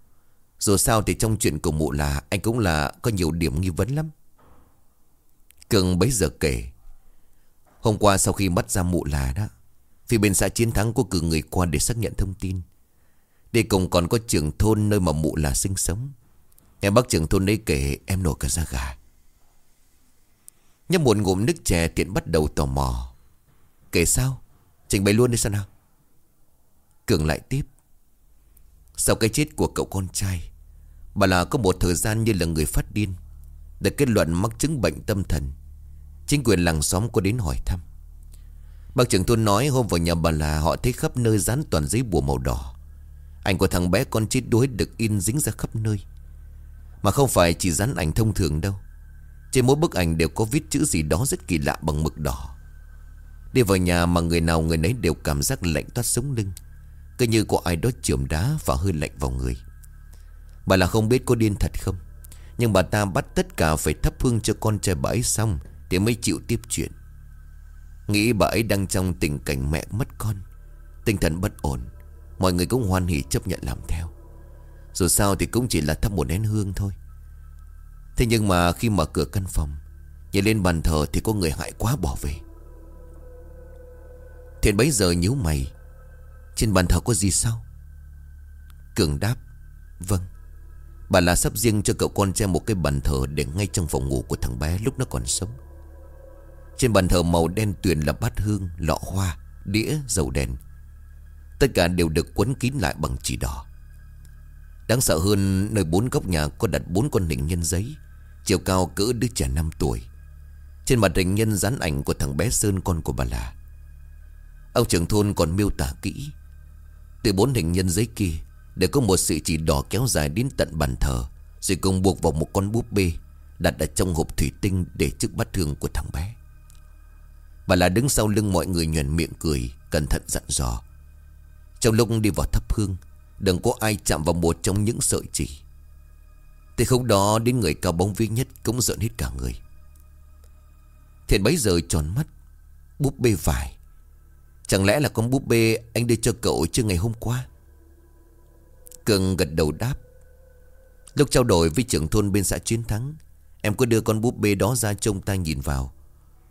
Dù sao thì trong chuyện của mụ là Anh cũng là có nhiều điểm nghi vấn lắm. Cường bấy giờ kể. Hôm qua sau khi bắt ra mụ là đó, Phía bên xã chiến thắng có cử người qua để xác nhận thông tin đi cùng còn có trưởng thôn nơi mà mụ là sinh sống. Em bác trưởng thôn ấy kể, em nổi cả da gà. Nhấp một ngụm nước chè tiện bắt đầu tò mò. Kể sao? Trình bày luôn đi sao nào? Cường lại tiếp. Sau cái chết của cậu con trai, Bà là có một thời gian như là người phát điên, Được kết luận mắc chứng bệnh tâm thần. Chính quyền làng xóm có đến hỏi thăm. Bác trưởng thôn nói hôm vào nhà bà là Họ thấy khắp nơi dán toàn giấy bùa màu đỏ. Ảnh của thằng bé con chết đuối được in dính ra khắp nơi. Mà không phải chỉ dán ảnh thông thường đâu. Trên mỗi bức ảnh đều có viết chữ gì đó rất kỳ lạ bằng mực đỏ. Đi vào nhà mà người nào người nấy đều cảm giác lạnh toát sống lưng. Cứ như có ai đó chườm đá và hơi lạnh vào người. Bà là không biết có điên thật không? Nhưng bà ta bắt tất cả phải thắp hương cho con trai bà ấy xong Thì mới chịu tiếp chuyện. Nghĩ bà ấy đang trong tình cảnh mẹ mất con, Tinh thần bất ổn. Mọi người cũng hoan hỉ chấp nhận làm theo. Dù sao thì cũng chỉ là thắp một nén hương thôi. Thế nhưng mà khi mở cửa căn phòng, Nhìn lên bàn thờ thì có người hại quá bỏ về. Thiện bấy giờ nhíu mày. Trên bàn thờ có gì sao? Cường đáp Vâng Bà là sắp riêng cho cậu con trai một cái bàn thờ Để ngay trong phòng ngủ của thằng bé lúc nó còn sống. Trên bàn thờ màu đen tuyền là bát hương, Lọ hoa, Đĩa, dầu đèn. Tất cả đều được quấn kín lại bằng chỉ đỏ. Đáng sợ hơn, Nơi bốn góc nhà có đặt bốn con hình nhân giấy, Chiều cao cỡ đứa trẻ 5 tuổi. Trên mặt hình nhân dán ảnh của thằng bé Sơn, con của bà là. Ông trưởng thôn còn miêu tả kỹ. Từ bốn hình nhân giấy kia, Để có một sự chỉ đỏ kéo dài đến tận bàn thờ, Rồi cùng buộc vào một con búp bê Đặt ở trong hộp thủy tinh Để trước bát thương của thằng bé. Bà là đứng sau lưng mọi người nhuền miệng cười, Cẩn thận dặn dò. Trong lúc đi vào thắp hương, Đừng có ai chạm vào một trong những sợi chỉ. Từ khúc đó đến người cao bóng vĩ nhất Cũng giận hết cả người. Thiện bấy giờ tròn mắt, Búp bê vải. Chẳng lẽ là con búp bê anh đưa cho cậu chưa ngày hôm qua? Cường gật đầu đáp. Lúc trao đổi với trưởng thôn bên xã Chiến Thắng, Em có đưa con búp bê đó ra trông ta nhìn vào.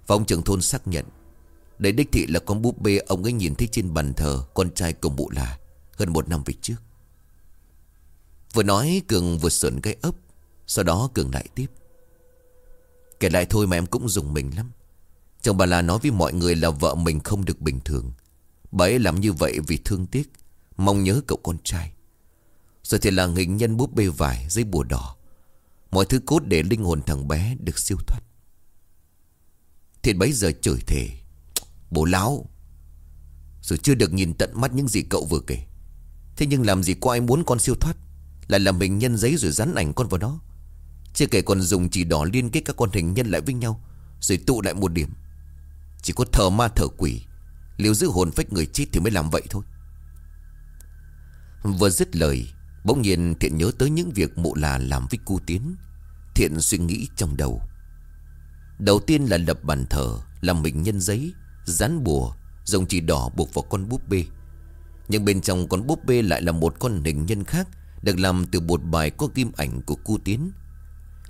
Và ông trưởng thôn xác nhận. Đấy đích thị là con búp bê ông ấy nhìn thấy trên bàn thờ Con trai cùng bụ là Hơn một năm về trước. Vừa nói Cường vừa sợn cái ấp, Sau đó Cường lại tiếp. Kể lại thôi mà em cũng dùng mình lắm. Chồng bà là nói với mọi người là vợ mình không được bình thường. Bà ấy làm như vậy vì thương tiếc, Mong nhớ cậu con trai. Rồi thì là hình nhân búp bê vải Giấy bùa đỏ. Mọi thứ cốt để linh hồn thằng bé được siêu thoát. Thiện bấy giờ chửi thề Bố láo Rồi chưa được nhìn tận mắt những gì cậu vừa kể. Thế nhưng làm gì có ai muốn con siêu thoát? Lại là mình nhân giấy rồi dán ảnh con vào đó. Chưa kể còn dùng chỉ đỏ liên kết các con hình nhân lại với nhau, Rồi tụ lại một điểm. Chỉ có thờ ma thờ quỷ, Liều giữ hồn phách người chết thì mới làm vậy thôi. Vừa dứt lời, Bỗng nhiên Thiện nhớ tới những việc mụ là làm với cu tiến. Thiện suy nghĩ trong đầu. Đầu tiên là lập bàn thờ, Làm mình nhân giấy Dán bùa Dòng chỉ đỏ buộc vào con búp bê. Nhưng bên trong con búp bê lại là một con hình nhân khác, Được làm từ bột bài có kim ảnh của cu tiến.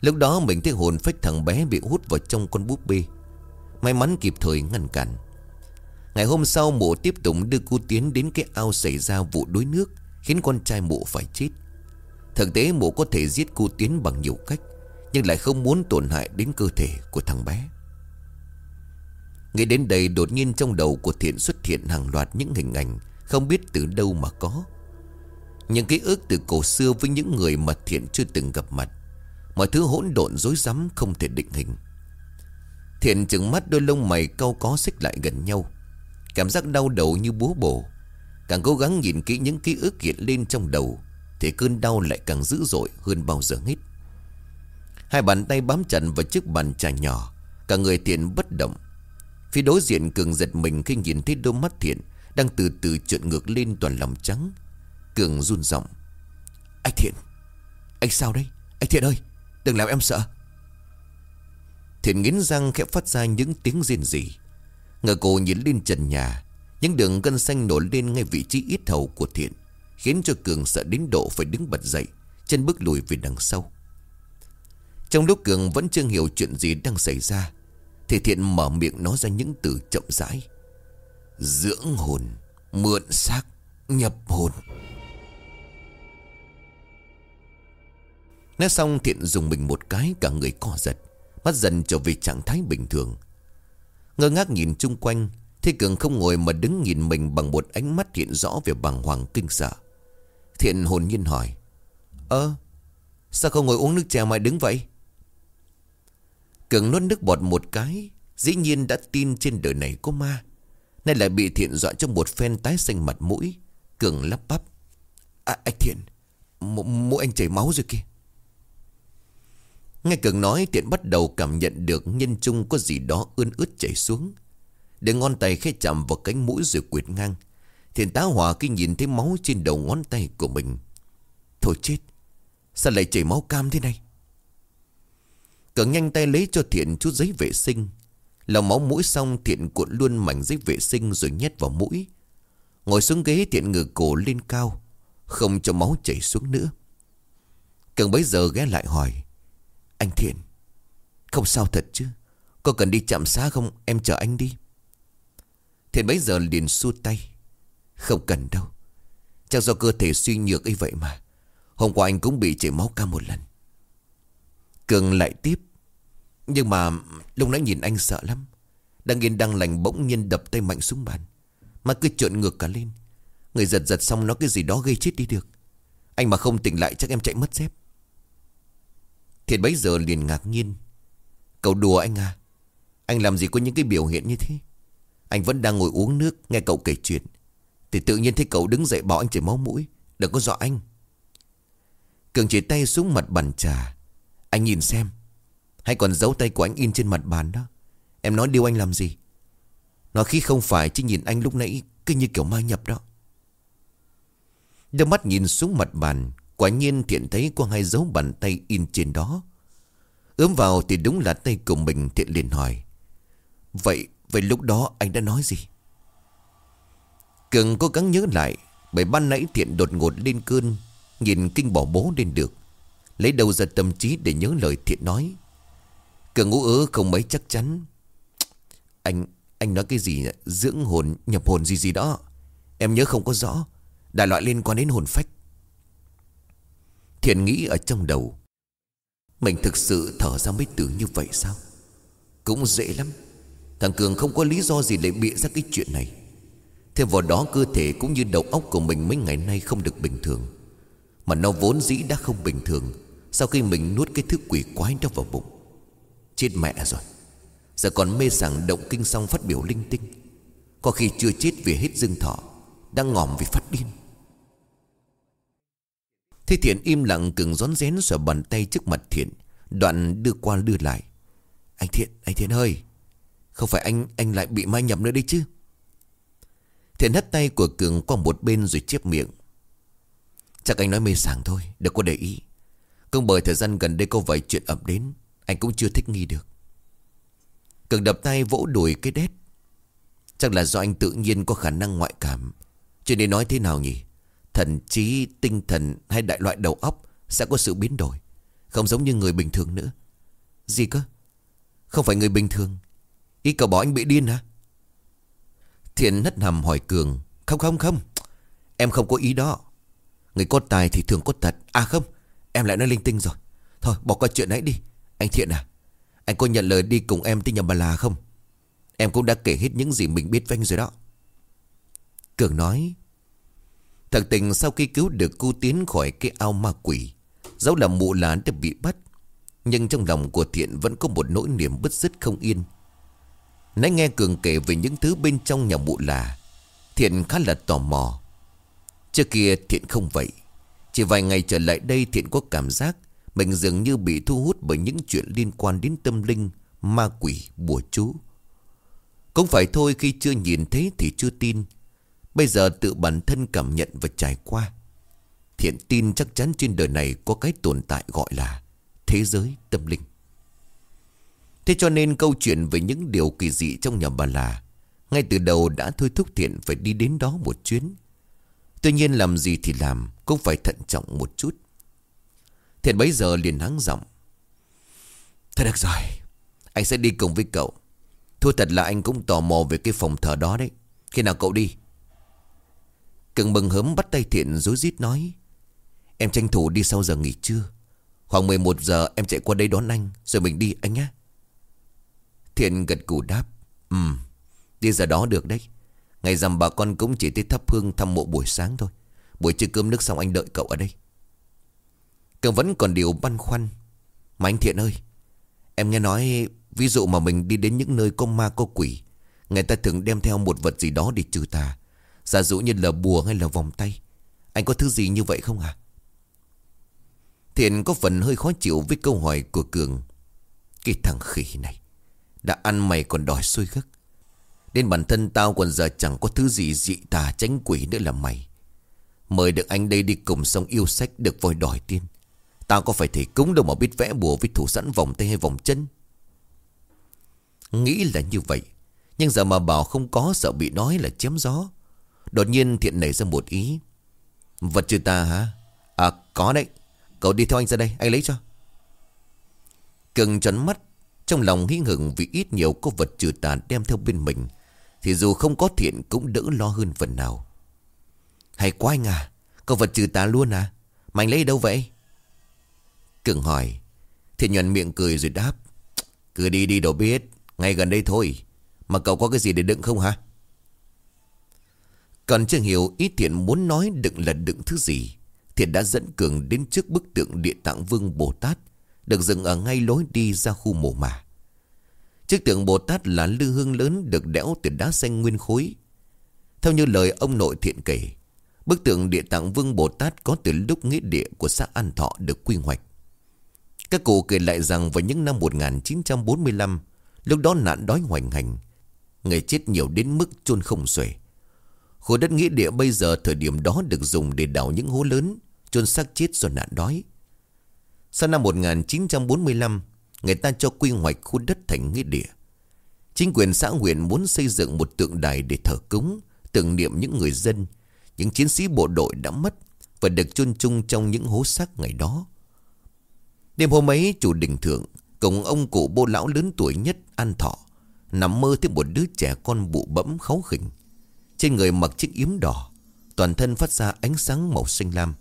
Lúc đó mình thấy hồn phách thằng bé bị hút vào trong con búp bê. May mắn kịp thời ngăn cản. Ngày hôm sau mụ tiếp tục đưa cu tiến đến cái ao xảy ra vụ đuối nước, Khiến con trai mụ phải chết. Thực tế mụ có thể giết cu tiến bằng nhiều cách, Nhưng lại không muốn tổn hại đến cơ thể của thằng bé. Nghĩ đến đây đột nhiên trong đầu của Thiện xuất hiện hàng loạt những hình ảnh, Không biết từ đâu mà có. Những ký ức từ cổ xưa với những người mà Thiện chưa từng gặp mặt. Mọi thứ hỗn độn rối rắm không thể định hình. Thiện chừng mắt đôi lông mày cau có xích lại gần nhau. Cảm giác đau đầu như búa bổ. Càng cố gắng nhìn kỹ những ký ức hiện lên trong đầu, Thì cơn đau lại càng dữ dội hơn bao giờ hết. Hai bàn tay bám chặt vào chiếc bàn trà nhỏ, Cả người thiện bất động Phía đối diện Cường giật mình khi nhìn thấy đôi mắt thiện Đang từ từ trượt ngược lên toàn lòng trắng. Cường run giọng, Anh Thiện, Anh sao đây? Anh Thiện ơi, Đừng làm em sợ. Thiện nghiến răng khẽ phát ra những tiếng rên rỉ. Ngờ cô nhìn lên trần nhà, Những đường gân xanh nổi lên ngay vị trí ít hầu của Thiện, Khiến cho Cường sợ đến độ phải đứng bật dậy, Chân bước lùi về đằng sau. Trong lúc Cường vẫn chưa hiểu chuyện gì đang xảy ra thì Thiện mở miệng nói ra những từ chậm rãi. Dưỡng hồn, Mượn xác, Nhập hồn. Nói xong, Thiện dùng mình một cái, Cả người co giật, Mắt dần trở về trạng thái bình thường. Ngơ ngác nhìn chung quanh Thế Cường không ngồi mà đứng nhìn mình Bằng một ánh mắt hiện rõ về bàng hoàng kinh sợ. Thiện hồn nhiên hỏi, Ơ, Sao không ngồi uống nước trà mà đứng vậy? Cường nuốt nước bọt một cái, Dĩ nhiên đã tin trên đời này có ma. Nay lại bị thiện dọa cho một phen tái xanh mặt mũi. Cường lắp bắp. À anh thiện Mũi anh chảy máu rồi kìa. Nghe Cường nói, Thiện bắt đầu cảm nhận được nhân trung có gì đó ươn ướt chảy xuống. Để ngón tay khẽ chạm vào cánh mũi rồi quyệt ngang. Thiện tá hỏa khi nhìn thấy máu trên đầu ngón tay của mình. Thôi chết, Sao lại chảy máu cam thế này? Cường nhanh tay lấy cho Thiện chút giấy vệ sinh. Lào máu mũi xong, Thiện cuộn luôn mảnh giấy vệ sinh rồi nhét vào mũi. Ngồi xuống ghế, Thiện ngửa cổ lên cao. Không cho máu chảy xuống nữa. Cường bấy giờ ghé lại hỏi, Anh Thiện, Không sao thật chứ? Có cần đi chạm xá không? Em chờ anh đi. Thiện bấy giờ liền xua tay, Không cần đâu. Chắc do cơ thể suy nhược ấy vậy mà. Hôm qua anh cũng bị chảy máu ca một lần. Cường lại tiếp. Nhưng mà lúc nãy nhìn anh sợ lắm. Đang yên đang lành bỗng nhiên đập tay mạnh xuống bàn. Mà cứ trộn ngược cả lên. Người giật giật xong nó cái gì đó gây chết đi được. Anh mà không tỉnh lại chắc em chạy mất dép. Thiệt bấy giờ liền ngạc nhiên. Cậu đùa anh à? Anh làm gì có những cái biểu hiện như thế? Anh vẫn đang ngồi uống nước, Nghe cậu kể chuyện. Thì tự nhiên thấy cậu đứng dậy bỏ anh chảy máu mũi. Đừng có dọa anh. Cường chỉ tay xuống mặt bàn trà. Anh nhìn xem. Hay còn dấu tay của anh in trên mặt bàn đó. Em nói điều anh làm gì? Nói khi không phải chứ nhìn anh lúc nãy Cứ như kiểu ma nhập đó. Đôi mắt nhìn xuống mặt bàn, Quả nhiên thiện thấy có hai dấu bàn tay in trên đó. Ướm vào thì đúng là tay của mình, thiện liền hỏi. Vậy Vậy lúc đó anh đã nói gì? Cường cố gắng nhớ lại, Bởi ban nãy thiện đột ngột lên cơn, Nhìn kinh bỏ bố lên được. Lấy đầu ra tâm trí để nhớ lời thiện nói. Cường ngũ ớ không mấy chắc chắn. Anh Anh nói cái gì Dưỡng hồn, nhập hồn gì gì đó. Em nhớ không có rõ. Đại loại liên quan đến hồn phách. Thiện nghĩ ở trong đầu. Mình thực sự thở ra mấy từ như vậy sao? Cũng dễ lắm. Thằng Cường không có lý do gì để bịa ra cái chuyện này. Thêm vào đó cơ thể cũng như đầu óc của mình mấy ngày nay không được bình thường. Mà nó vốn dĩ đã không bình thường. Sau khi mình nuốt cái thứ quỷ quái đó vào bụng Chết mẹ rồi. Giờ còn mê sảng động kinh xong phát biểu linh tinh. Có khi chưa chết vì hết dương thọ Đang ngòm vì phát điên. Thế thiện im lặng cứng rón rén xòa bàn tay trước mặt thiện Đoạn đưa qua đưa lại. Anh thiện, anh thiện ơi Không phải anh anh lại bị mai nhập nữa đấy chứ? Thiện hất tay của Cường qua một bên rồi chép miệng. Chắc anh nói mê sảng thôi Đừng có để ý. Công bởi thời gian gần đây có vài chuyện ập đến. Anh cũng chưa thích nghi được. Cường đập tay vỗ đùi cái đét. Chắc là do anh tự nhiên có khả năng ngoại cảm. Cho nên nói thế nào nhỉ? Thần trí, tinh thần hay đại loại đầu óc Sẽ có sự biến đổi. Không giống như người bình thường nữa. Gì cơ? Không phải người bình thường. Ý cậu bỏ anh bị điên hả? Thiện hất nằm hỏi Cường. Không không không. Em không có ý đó. Người có tài thì thường có tật À không. Em lại nói linh tinh rồi. Thôi, bỏ qua chuyện ấy đi. Anh Thiện à Anh có nhận lời đi cùng em tới nhà bà là không? Em cũng đã kể hết những gì mình biết với anh rồi đó. Cường nói, Thật tình sau khi cứu được cô Tiến khỏi cái ao ma quỷ, Dẫu là mụ là đã bị bắt, Nhưng trong lòng của Thiện vẫn có một nỗi niềm bứt rứt không yên. Nãy nghe Cường kể về những thứ bên trong nhà mụ là, Thiện khá là tò mò. Trước kia Thiện không vậy. Chỉ vài ngày trở lại đây Thiện có cảm giác Mình dường như bị thu hút bởi những chuyện liên quan đến tâm linh Ma quỷ, bùa chú. Cũng phải thôi khi chưa nhìn thấy thì chưa tin. Bây giờ tự bản thân cảm nhận và trải qua. Thiện tin chắc chắn trên đời này có cái tồn tại gọi là Thế giới tâm linh. Thế cho nên câu chuyện về những điều kỳ dị trong nhà bà là Ngay từ đầu đã thôi thúc Thiện phải đi đến đó một chuyến. Tuy nhiên làm gì thì làm, Cũng phải thận trọng một chút. Thiện bấy giờ liền hắng giọng. Thôi được rồi, Anh sẽ đi cùng với cậu. Thôi thật là anh cũng tò mò về cái phòng thờ đó đấy. Khi nào cậu đi? Cường mừng hớm bắt tay Thiện dối rít nói. Em tranh thủ đi sau giờ nghỉ trưa. Khoảng 11 giờ em chạy qua đây đón anh, Rồi mình đi anh nhé. Thiện gật cù đáp. Ừ Đi giờ đó được đấy. Ngày rằm bà con cũng chỉ tới thắp hương thăm mộ buổi sáng thôi. Buổi trưa cơm nước xong anh đợi cậu ở đây. Cường vẫn còn điều băn khoăn. Mà anh Thiện ơi, Em nghe nói Ví dụ mà mình đi đến những nơi có ma có quỷ, Người ta thường đem theo một vật gì đó để trừ tà. Giả dụ như là bùa hay là vòng tay. Anh có thứ gì như vậy không à Thiện có phần hơi khó chịu với câu hỏi của Cường. Cái thằng khỉ này, Đã ăn mày còn đòi xôi gấc. Đến bản thân tao còn giờ chẳng có thứ gì dị tà tránh quỷ nữa là mày. Mời được anh đây đi cùng sông yêu sách được voi đòi tiên. Tao có phải thể cúng đâu mà biết vẽ bùa với thủ sẵn vòng tay hay vòng chân? Nghĩ là như vậy, Nhưng giờ mà bảo không có sợ bị nói là chém gió. Đột nhiên thiện nảy ra một ý. Vật trừ tà hả? À có đấy. Cậu đi theo anh ra đây, anh lấy cho. Cường trấn mắt, Trong lòng hí hửng vì ít nhiều có vật trừ tà đem theo bên mình. Thì dù không có thiện cũng đỡ lo hơn phần nào. Hay quá anh à Có vật trừ tà luôn à? Mà anh lấy đâu vậy? Cường hỏi. Thiện nhuận miệng cười rồi đáp. Cứ đi đi đâu biết, Ngay gần đây thôi. Mà cậu có cái gì để đựng không hả? Còn chưa hiểu ý thiện muốn nói đựng là đựng thứ gì, Thiện đã dẫn Cường đến trước bức tượng địa tạng vương Bồ Tát, Được dựng ở ngay lối đi ra khu mộ mà Chiếc tượng Bồ Tát là lư hương lớn được đẽo từ đá xanh nguyên khối. Theo như lời ông nội thiện kể Bức tượng địa tạng vương Bồ Tát có từ lúc nghĩa địa của xã An Thọ được quy hoạch. Các cụ kể lại rằng vào những năm 1945 Lúc đó nạn đói hoành hành Người chết nhiều đến mức chôn không xuể. Khu đất nghĩa địa bây giờ thời điểm đó được dùng để đào những hố lớn, chôn xác chết do nạn đói. Sau năm 1945, người ta cho quy hoạch khu đất thành nghĩa địa. Chính quyền xã huyện muốn xây dựng một tượng đài để thờ cúng, tưởng niệm những người dân, những chiến sĩ bộ đội đã mất và được chôn chung trong những hố xác ngày đó. Đêm hôm ấy, chủ đình thượng cùng ông cụ bô lão lớn tuổi nhất An Thọ nằm mơ thấy một đứa trẻ con bụ bẫm kháu khỉnh. Trên người mặc chiếc yếm đỏ Toàn thân phát ra ánh sáng màu xanh lam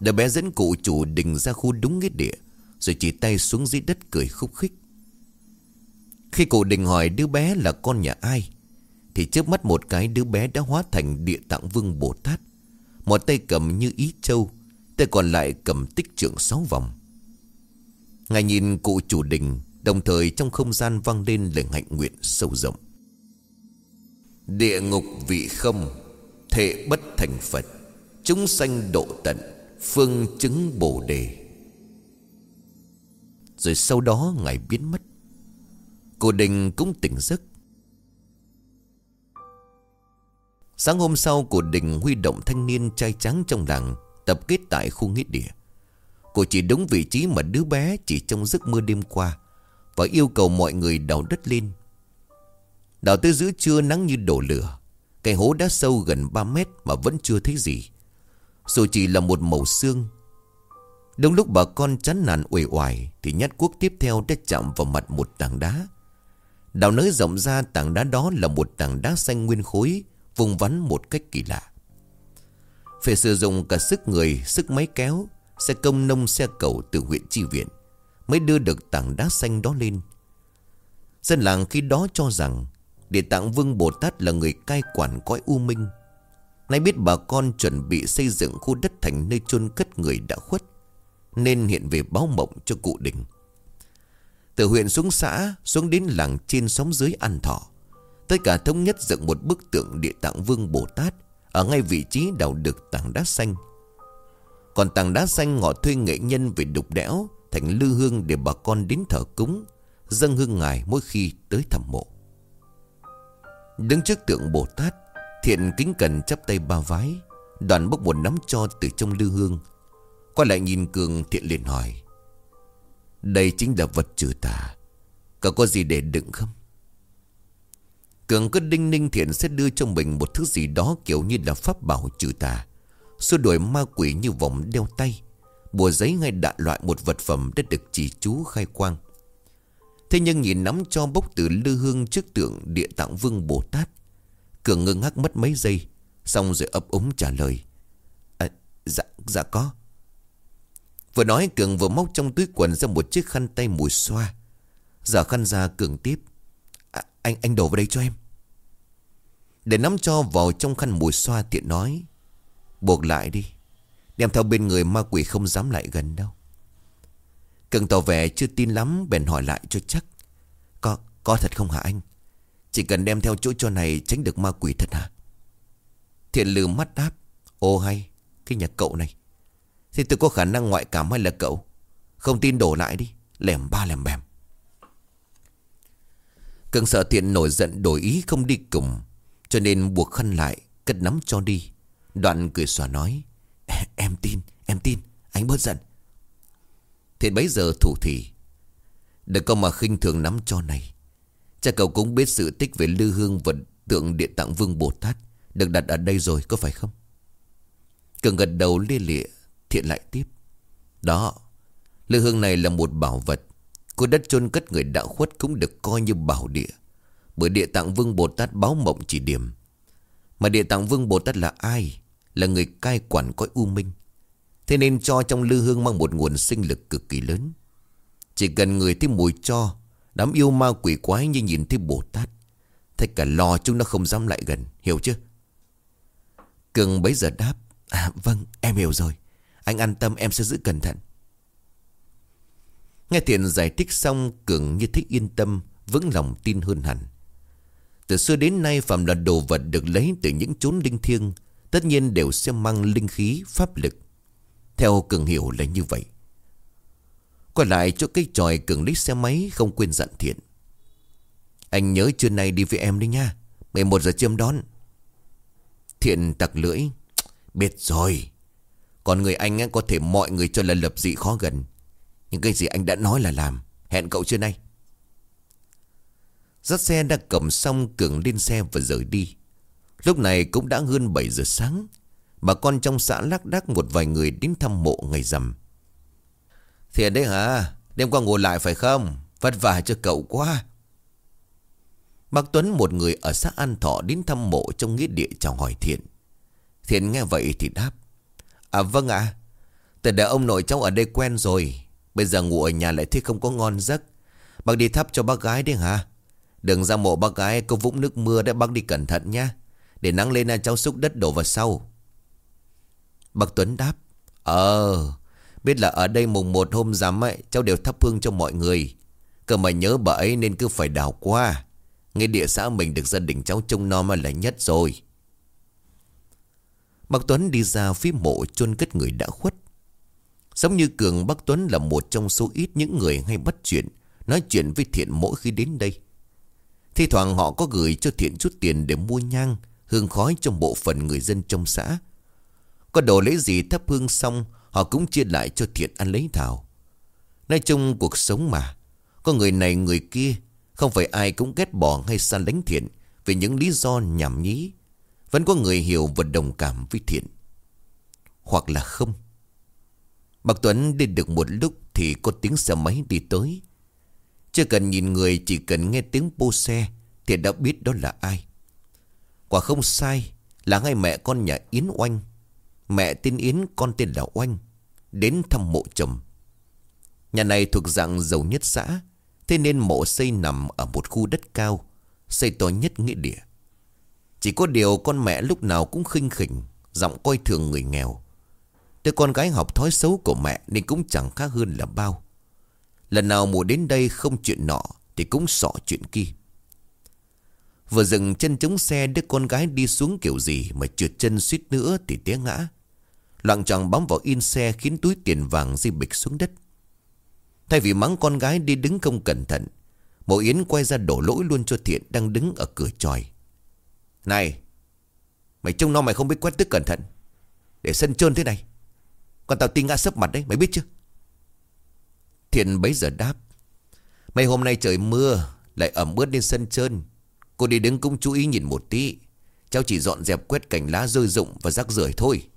Đứa bé dẫn cụ chủ đình ra khu đúng nghĩa địa rồi chỉ tay xuống dưới đất cười khúc khích. Khi cụ đình hỏi đứa bé là con nhà ai, Thì trước mắt một cái đứa bé đã hóa thành địa tạng vương Bồ Tát. Một tay cầm như ý châu Tay còn lại cầm tích trưởng sáu vòng. Ngài nhìn cụ chủ đình, Đồng thời trong không gian vang lên lời hạnh nguyện sâu rộng. Địa ngục vị không Thệ bất thành Phật, Chúng sanh độ tận, Phương chứng bồ đề. Rồi sau đó Ngài biến mất. Cô Đình cũng tỉnh giấc. Sáng hôm sau, Cô Đình huy động thanh niên trai trắng trong làng Tập kết tại khu nghĩa địa. Cô chỉ đúng vị trí mà đứa bé chỉ trong giấc mơ đêm qua Và yêu cầu mọi người đào đất lên. Đào tới giữa trưa nắng như đổ lửa, Cái hố đã sâu gần 3 mét mà vẫn chưa thấy gì. Dù chỉ là một màu xương Đúng lúc bà con chán nản uể oải Thì nhát cuốc tiếp theo đã chạm vào mặt một tảng đá. Đào nới rộng ra tảng đá đó là một tảng đá xanh nguyên khối Vùng vắn một cách kỳ lạ. Phải sử dụng cả sức người, sức máy kéo Xe công nông xe cầu từ huyện Chi Viện Mới đưa được tảng đá xanh đó lên. Dân làng khi đó cho rằng Địa tạng vương Bồ Tát là người cai quản cõi u minh. Nay biết bà con chuẩn bị xây dựng khu đất thành nơi chôn cất người đã khuất. Nên hiện về báo mộng cho cụ đình. Từ huyện xuống xã, Xuống đến làng trên sóng dưới ăn thọ, Tất cả thống nhất dựng một bức tượng địa tạng vương Bồ Tát Ở ngay vị trí đào được tảng đá xanh. Còn tảng đá xanh ngọ thuê nghệ nhân về đục đẽo Thành lư hương để bà con đến thờ cúng, Dâng hương ngài mỗi khi tới thăm mộ. Đứng trước tượng Bồ Tát, Thiện kính cần chắp tay ba vái, Đoàn bốc một nắm cho từ trong lư hương. Quay lại nhìn Cường thiện liền hỏi Đây chính là vật trừ tà Cậu có gì để đựng không? Cường cứ đinh ninh thiện sẽ đưa cho mình một thứ gì đó kiểu như là pháp bảo trừ tà. Xua đuổi ma quỷ như vòng đeo tay Bùa giấy ngay đại loại một vật phẩm đã được chỉ chú khai quang. Thế nhưng nhìn nắm cho bốc từ lư hương trước tượng địa tạng vương Bồ Tát Cường ngưng ngắc mất mấy giây Xong rồi ấp úng trả lời à, Dạ, dạ có. Vừa nói Cường vừa móc trong túi quần ra một chiếc khăn tay mùi xoa. Giờ khăn ra Cường tiếp à, Anh anh đổ vào đây cho em. Để nắm cho vào trong khăn mùi xoa tiện nói Buộc lại đi Đem theo bên người ma quỷ không dám lại gần đâu. Cường tỏ vẻ chưa tin lắm Bèn hỏi lại cho chắc Có, có thật không hả anh? Chỉ cần đem theo chỗ cho này tránh được ma quỷ thật hả? Thiện lừ mắt đáp Ô hay Cái nhà cậu này. Thì tôi có khả năng ngoại cảm hay là cậu? Không tin đổ lại đi Lèm ba lèm bèm. Cường sợ thiện nổi giận đổi ý không đi cùng Cho nên buộc khăn lại Cất nắm cho đi. Đoạn cười xòa nói Em tin, em tin Anh bớt giận. Thiện bấy giờ thủ thị Đừng có mà khinh thường nắm cho này? Cha cậu cũng biết sự tích về lư hương vật tượng địa tạng vương Bồ Tát Được đặt ở đây rồi có phải không? Cường gật đầu lia lịa Thiện lại tiếp. Đó, Lư hương này là một bảo vật. Cô đất chôn cất người đạo khuất cũng được coi như bảo địa. Bởi địa tạng vương Bồ Tát báo mộng chỉ điểm. Mà địa tạng vương Bồ Tát là ai? Là người cai quản cõi u minh. Thế nên cho trong lư hương mang một nguồn sinh lực cực kỳ lớn. Chỉ cần người thấy mùi cho, Đám yêu ma quỷ quái như nhìn thấy Bồ Tát thay cả lò chúng nó không dám lại gần, Hiểu chưa? Cường bấy giờ đáp À vâng em hiểu rồi. Anh an tâm em sẽ giữ cẩn thận. Nghe Thiện giải thích xong Cường như thích yên tâm Vững lòng tin hơn hẳn. Từ xưa đến nay Phạm là đồ vật được lấy từ những chốn linh thiêng Tất nhiên đều sẽ mang linh khí, pháp lực. Theo Cường hiểu là như vậy. Quay lại chỗ cây tròi Cường lấy xe máy Không quên dặn thiện. Anh nhớ trưa nay đi với em đi nha 11 giờ chiêm đón. Thiện tặc lưỡi Biết rồi còn người anh có thể mọi người cho là lập dị khó gần. Nhưng cái gì anh đã nói là làm, Hẹn cậu trưa nay. Dắt xe đã cầm xong Cường lên xe và rời đi. Lúc này cũng đã hơn 7 giờ sáng, Bà con trong xã lác đác một vài người đến thăm mộ ngày rằm. Thiện đấy hả? Đêm qua ngồi lại phải không? Vất vả cho cậu quá. Bác Tuấn, một người ở xã An Thọ đến thăm mộ trong nghĩa địa chào hỏi Thiện. Thiện nghe vậy thì đáp. À vâng ạ. Từ đã ông nội cháu ở đây quen rồi, Bây giờ ngủ ở nhà lại thấy không có ngon giấc. Bác đi thắp cho bác gái đi hả? Đừng ra mộ bác gái có vũng nước mưa đấy, bác đi cẩn thận nhá. Để nắng lên là cháu xúc đất đổ vào sau. Bác Tuấn đáp Ờ Biết là ở đây mùng một hôm rằm ấy, Cháu đều thắp hương cho mọi người. Cơ mà nhớ bà ấy nên cứ phải đào qua. Nghe địa xã mình được gia đình cháu trông nom là nhất rồi. Bác Tuấn đi ra phía mộ chôn cất người đã khuất. Giống như Cường, Bác Tuấn là một trong số ít những người hay bắt chuyện, Nói chuyện với Thiện mỗi khi đến đây. Thì thoảng họ có gửi cho Thiện chút tiền để mua nhang, Hương khói trong bộ phận người dân trong xã. Có đồ lấy gì thắp hương xong, Họ cũng chia lại cho Thiện ăn lấy thảo Nói chung cuộc sống mà, Có người này người kia, Không phải ai cũng ghét bỏ hay xa lánh Thiện Vì những lý do nhảm nhí. Vẫn có người hiểu và đồng cảm với Thiện. Hoặc là không. Bác Tuấn đi được một lúc Thì có tiếng xe máy đi tới. Chưa cần nhìn người, chỉ cần nghe tiếng bô xe, Thì đã biết đó là ai. Quả không sai Là hai mẹ con nhà Yến Oanh. Mẹ tên Yến, con tên là Oanh, Đến thăm mộ chồng. Nhà này thuộc dạng giàu nhất xã, Thế nên mộ xây nằm ở một khu đất cao, Xây to nhất nghĩa địa. Chỉ có điều con mẹ lúc nào cũng khinh khỉnh, Giọng coi thường người nghèo. Đứa con gái học thói xấu của mẹ Nên cũng chẳng khác hơn là bao. Lần nào mùa đến đây không chuyện nọ Thì cũng sọ chuyện kia. Vừa dừng chân chống xe, Đứa con gái đi xuống kiểu gì Mà trượt chân suýt nữa thì té ngã. Loạn tròn bám vào in xe Khiến túi tiền vàng di bịch xuống đất. Thay vì mắng con gái đi đứng không cẩn thận, Mộ Yến quay ra đổ lỗi luôn cho Thiện Đang đứng ở cửa tròi. Này, Mày trông nó mày không biết quét tức cẩn thận. Để sân trơn thế này. Còn tao tin ngã sấp mặt đấy, mày biết chưa Thiện bấy giờ đáp mày hôm nay trời mưa, Lại ẩm ướt lên sân trơn. Cô đi đứng cũng chú ý nhìn một tí. Cháu chỉ dọn dẹp quét cành lá rơi rụng Và rác rưởi thôi.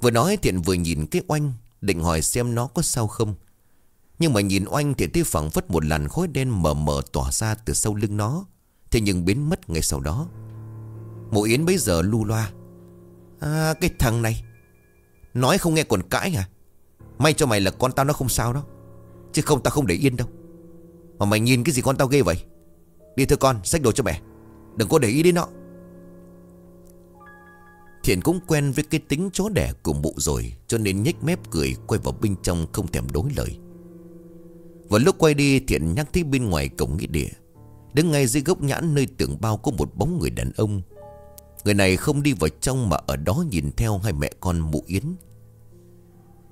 Vừa nói, Thiện vừa nhìn cái oanh, Định hỏi xem nó có sao không. Nhưng mà nhìn oanh thì thấy phẳng phất một làn khói đen mờ mờ tỏa ra từ sau lưng nó. Thế nhưng biến mất ngay sau đó. Mộ Yến bấy giờ lu loa. À cái thằng này. Nói không nghe còn cãi à? May cho mày là con tao nó không sao đó. Chứ không tao không để yên đâu. Mà mày nhìn cái gì con tao ghê vậy? Đi thưa con, xách đồ cho mẹ. Đừng có để ý đến nó. Thiện cũng quen với cái tính chó đẻ của mụ rồi, Cho nên nhếch mép cười, Quay vào bên trong không thèm đối lời. Vào lúc quay đi, Thiện nhắc thấy bên ngoài cổng nghĩa địa Đứng ngay dưới gốc nhãn nơi tưởng bao có một bóng người đàn ông. Người này không đi vào trong mà ở đó nhìn theo hai mẹ con mụ Yến.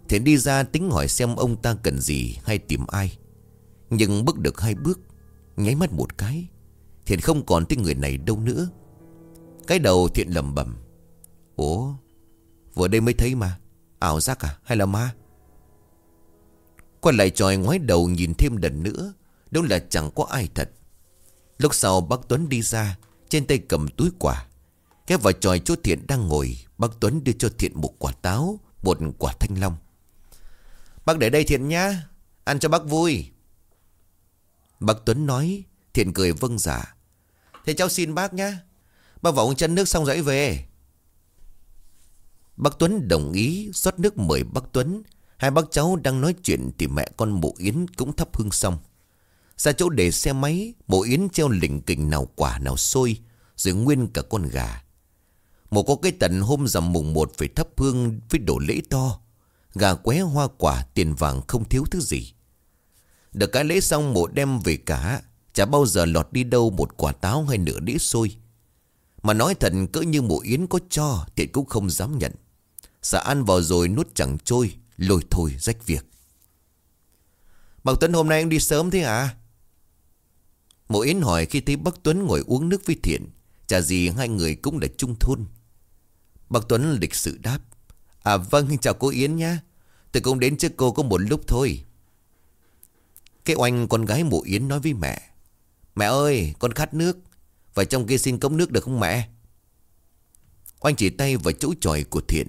Thiện đi ra tính hỏi xem ông ta cần gì hay tìm ai. Nhưng bước được hai bước, Nháy mắt một cái Thiện không còn thấy người này đâu nữa. Cái đầu Thiện lầm bẩm, Ủa, Vừa đây mới thấy mà, Ảo giác à hay là ma? Quay lại tròi ngoái đầu nhìn thêm lần nữa, Đúng là chẳng có ai thật. Lúc sau bác Tuấn đi ra, Trên tay cầm túi quả ghép vào tròi chỗ Thiện đang ngồi, Bác Tuấn đưa cho Thiện một quả táo, Một quả thanh long. Bác để đây Thiện nhá, Ăn cho bác vui. Bác Tuấn nói, Thiện cười vâng giả dạ. Thế cháu xin bác nhá, Bác vào uống chân nước xong rồi về. Bác Tuấn đồng ý, rót nước mời bác Tuấn. Hai bác cháu đang nói chuyện Thì mẹ con mụ Yến cũng thắp hương xong. Ra chỗ để xe máy, bộ Yến treo lỉnh kình nào quả nào xôi Rồi nguyên cả con gà. Một có cái tận hôm rằm mùng một Phải thắp hương với đồ lễ to. Gà qué hoa quả tiền vàng không thiếu thứ gì. Được cái lễ xong mộ đem về cả. Chả bao giờ lọt đi đâu một quả táo hay nửa đĩa xôi. Mà nói thật, cỡ như mộ yến có cho, Thì cũng không dám nhận. Sợ ăn vào rồi nuốt chẳng trôi, Lôi thôi rách việc. Bác Tuấn, hôm nay anh đi sớm thế à Mộ Yến hỏi khi thấy bác Tuấn ngồi uống nước với Thiện, Chả gì hai người cũng là trung thôn. Bác Tuấn lịch sự đáp À vâng (laughs) chào cô Yến nhá. Tôi cũng đến trước cô có một lúc thôi. Cái oanh con gái Mộ Yến nói với mẹ Mẹ ơi, con khát nước Và trong kia xin cốc nước được không mẹ? Oanh chỉ tay vào chỗ tròi của Thiện.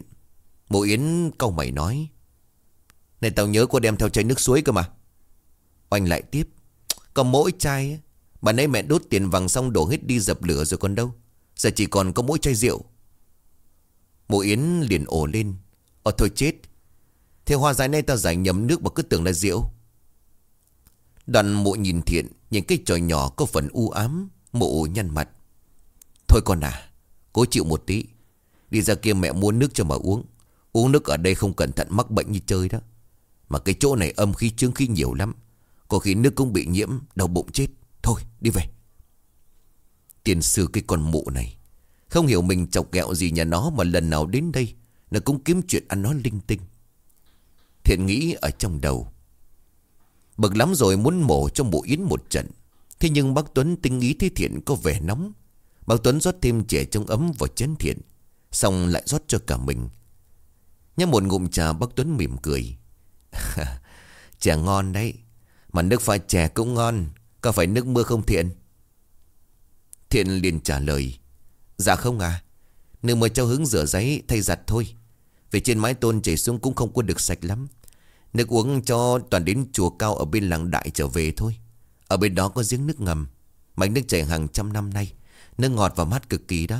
Mộ Yến câu mày nói, Này, tao nhớ cô đem theo chai nước suối cơ mà. Oanh lại tiếp Còn mỗi chai Bà nãy mẹ đốt tiền vàng xong đổ hết đi dập lửa rồi còn đâu. Giờ chỉ còn có mỗi chai rượu. Mụ Yến liền ồ lên. Ờ thôi chết. Thế hoa giải nay tao giải nhầm nước mà cứ tưởng là rượu. Đoạn mụ nhìn thiện, những cái trò nhỏ có phần u ám Mụ nhăn mặt. Thôi con à Cố chịu một tí. Đi ra kia mẹ mua nước cho mà uống. Uống nước ở đây không cẩn thận mắc bệnh như chơi đó. Mà cái chỗ này âm khí trương khí nhiều lắm. Có khi nước cũng bị nhiễm, Đau bụng chết. Thôi, đi về. Tiền sư cái con mụ này, Không hiểu mình chọc ghẹo gì nhà nó Mà lần nào đến đây, Nó cũng kiếm chuyện ăn nó linh tinh. Thiện nghĩ ở trong đầu. Bực lắm rồi muốn mổ cho mụ Yến một trận. Thế nhưng bác Tuấn tinh ý thấy Thiện có vẻ nóng. Bác Tuấn rót thêm chè trong ấm vào chén Thiện, Xong lại rót cho cả mình. Nhắm một ngụm trà, bác Tuấn mỉm cười. (laughs) trà ngon đấy, Mà nước pha chè cũng ngon. Có phải nước mưa không Thiện? Thiện liền trả lời Dạ không à Nước mưa cho hứng rửa giấy thay giặt thôi. Về trên mái tôn chảy xuống cũng không có được sạch lắm. Nước uống cho toàn đến chùa cao ở bên làng đại trở về thôi. Ở bên đó có giếng nước ngầm, mạch nước chảy hàng trăm năm nay. Nước ngọt và mát cực kỳ đó.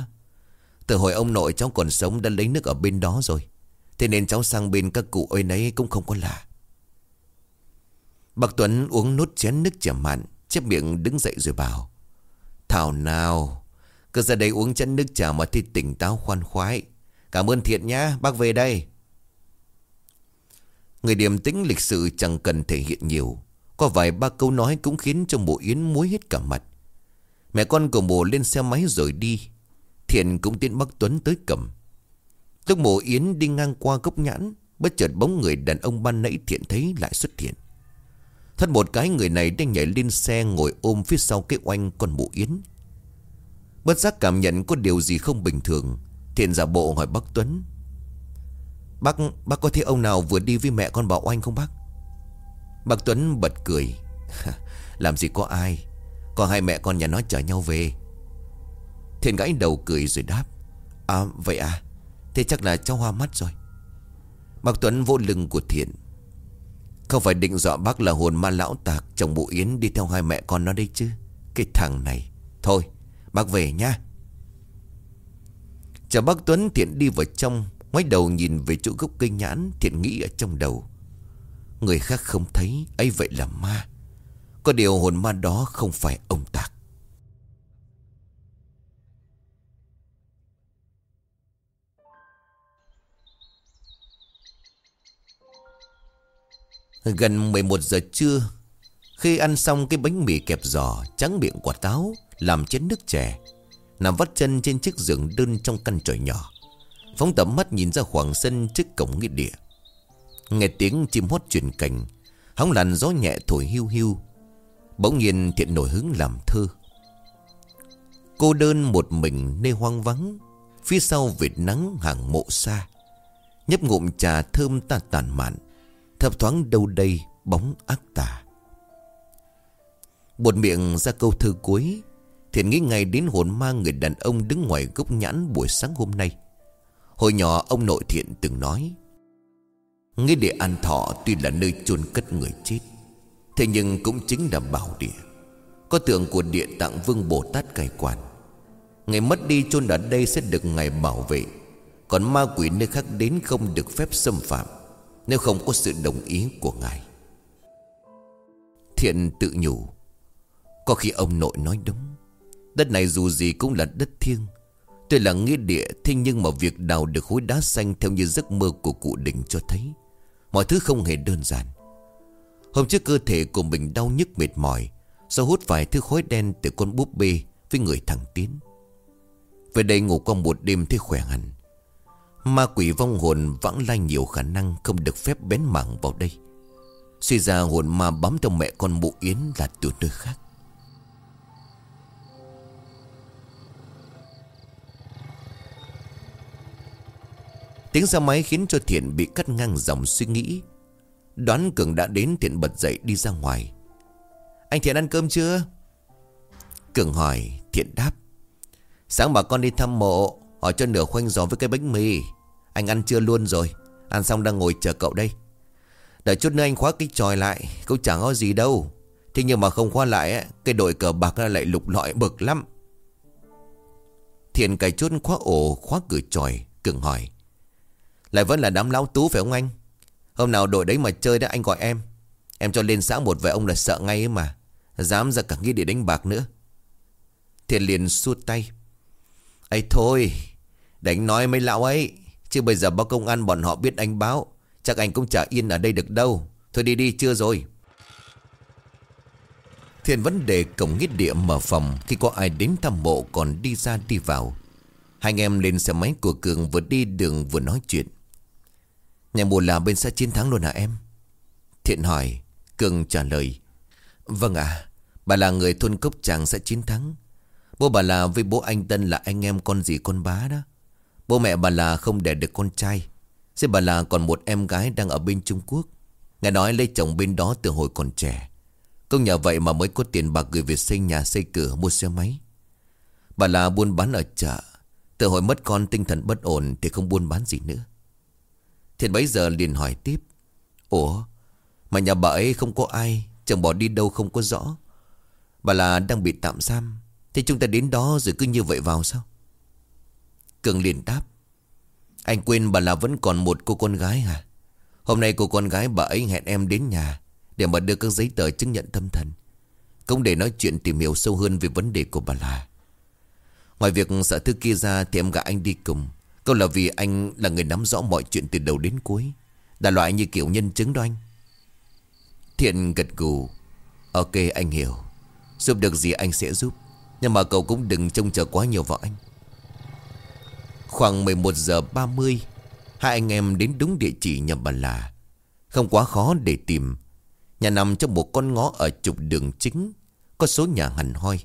Từ hồi ông nội cháu còn sống đã lấy nước ở bên đó rồi. Thế nên cháu sang bên các cụ ơi nấy cũng không có lạ. Bác Tuấn uống nốt chén nước chả mặn. Chép miệng đứng dậy rồi bảo, Thảo nào, Cứ ra đây uống chén nước trà mà thì tỉnh táo khoan khoái. Cảm ơn thiện nhá, Bác về đây. Người điềm tĩnh lịch sự chẳng cần thể hiện nhiều. Có vài ba câu nói cũng khiến cho mộ Yến muối hết cả mặt. Mẹ con của mộ lên xe máy rồi đi. Thiện cũng tiến bắt Tuấn tới cầm. Lúc mộ Yến đi ngang qua gốc nhãn, Bất chợt bóng người đàn ông ban nãy thiện thấy lại xuất hiện thất một cái người này đang nhảy lên xe ngồi ôm phía sau cái oanh con mụ Yến. Bất giác cảm nhận có điều gì không bình thường Thiện giả bộ hỏi bác Tuấn. Bác, bác có thấy ông nào vừa đi với mẹ con bảo oanh không bác? Bác Tuấn bật cười. (laughs) Làm gì có ai Có hai mẹ con nhà nó chở nhau về. Thiện gãi đầu cười rồi đáp. À vậy à Thế chắc là cháu hoa mắt rồi. Bác Tuấn vô lưng của Thiện. Không phải định dọa bác là hồn ma lão tạc Chồng bộ Yến đi theo hai mẹ con nó đây chứ. Cái thằng này. Thôi, bác về nha Chờ bác Tuấn Thiện đi vào trong, Ngoái đầu nhìn về chỗ gốc cây nhãn Thiện nghĩ ở trong đầu. Người khác không thấy, ấy vậy là ma. Có điều hồn ma đó không phải ông Tạc. Gần 11 giờ trưa, Khi ăn xong cái bánh mì kẹp giò Trắng miệng quả táo Làm chén nước chè, Nằm vắt chân trên chiếc giường đơn trong căn tròi nhỏ, Phóng tầm mắt nhìn ra khoảng sân trước cổng nghĩa địa. Nghe tiếng chim hót truyền cảnh, Hóng làn gió nhẹ thổi hiu hiu, Bỗng nhiên thiện nổi hứng làm thơ. Cô đơn một mình nơi hoang vắng, Phía sau vệt nắng hàng mộ xa, Nhấp ngụm trà thơm ta tàn mạn Thập thoáng đâu đây bóng ác tà. Buột miệng ra câu thơ cuối, Thiện nghĩ ngay đến hồn ma người đàn ông đứng ngoài gốc nhãn buổi sáng hôm nay. Hồi nhỏ ông nội thiện từng nói Nghĩa địa an thọ tuy là nơi chôn cất người chết, Thế nhưng cũng chính là bảo địa. Có tượng của địa tạng vương Bồ Tát cai quản. Ngày mất đi chôn ở đây sẽ được ngài bảo vệ, Còn ma quỷ nơi khác đến không được phép xâm phạm. Nếu không có sự đồng ý của ngài, Thiện tự nhủ. Có khi ông nội nói đúng. Đất này dù gì cũng là đất thiêng. Tuy là nghĩa địa, Thế nhưng mà việc đào được khối đá xanh Theo như giấc mơ của cụ đình cho thấy, Mọi thứ không hề đơn giản. Hôm trước cơ thể của mình đau nhức mệt mỏi Do hút vài thứ khói đen từ con búp bê Với người thằng Tiến. Về đây ngủ qua một đêm thấy khỏe hẳn. Ma quỷ vong hồn vãng lai nhiều khả năng Không được phép bén mảng vào đây. Suy ra hồn ma bám theo mẹ con mụ Yến là từ nơi khác. Tiếng xe máy khiến cho Thiện bị cắt ngang dòng suy nghĩ. Đoán Cường đã đến Thiện bật dậy đi ra ngoài. Anh Thiện ăn cơm chưa? Cường hỏi. Thiện đáp. Sáng bà con đi thăm mộ. Hỏi cho nửa khoanh giò với cái bánh mì. Anh ăn chưa luôn rồi. Ăn xong đang ngồi chờ cậu đây. Đợi chút nữa anh khóa cái tròi lại. Cũng chẳng có gì đâu. Thế nhưng mà không khóa lại Cái đội cờ bạc lại lục lọi bực lắm. Thiện cài chốt khóa ổ khóa cửa tròi Cường hỏi. Lại vẫn là đám lão tú phải không anh? Hôm nào đội đấy mà chơi đó, anh gọi em. Em cho lên xã một vài ông là sợ ngay ấy mà. Dám ra cả nghĩ để đánh bạc nữa. Thiện liền suốt tay. Ấy thôi Đánh nói mấy lão ấy. Chứ bây giờ báo công an bọn họ biết anh báo. Chắc anh cũng chả yên ở đây được đâu. Thôi đi đi, chưa rồi. Thiện vấn đề cổng nghĩa địa mở phòng, Khi có ai đến thăm mộ còn đi ra đi vào. Hai anh em lên xe máy của Cường vừa đi đường vừa nói chuyện. Nhà mùa là bên xã chiến thắng luôn hả em? Thiện hỏi. Cường trả lời. Vâng ạ. Bà là người thôn cốc chàng sẽ chiến thắng. Bố bà là với bố anh Tân là anh em con gì con bá đó. Bố mẹ bà là không đẻ được con trai. Thế bà là còn một em gái đang ở bên Trung Quốc. Nghe nói lấy chồng bên đó từ hồi còn trẻ. Công nhờ vậy mà mới có tiền bạc gửi về xây nhà, xây cửa, mua xe máy. Bà là buôn bán ở chợ. Từ hồi mất con, tinh thần bất ổn Thì không buôn bán gì nữa. Thiện bấy giờ liền hỏi tiếp. Ủa, Mà nhà bà ấy không có ai, Chồng bỏ đi đâu không có rõ? Bà là đang bị tạm giam. Thì chúng ta đến đó rồi cứ như vậy vào sao? Cường liền đáp. Anh quên bà là vẫn còn một cô con gái hả? Hôm nay cô con gái bà ấy hẹn em đến nhà Để mà đưa các giấy tờ chứng nhận tâm thần. Cũng để nói chuyện tìm hiểu sâu hơn về vấn đề của bà là. Ngoài việc sợ thư kia ra Thì em gã anh đi cùng. Câu là vì anh là người nắm rõ mọi chuyện từ đầu đến cuối. Đại loại như kiểu nhân chứng đó anh. Thiện gật gù. Ok, anh hiểu. Giúp được gì anh sẽ giúp. Nhưng mà cậu cũng đừng trông chờ quá nhiều vào anh. Khoảng 11 giờ 30 Hai anh em đến đúng địa chỉ nhà bà là. Không quá khó để tìm. Nhà nằm trong một con ngõ ở trục đường chính Có số nhà hẳn hoi.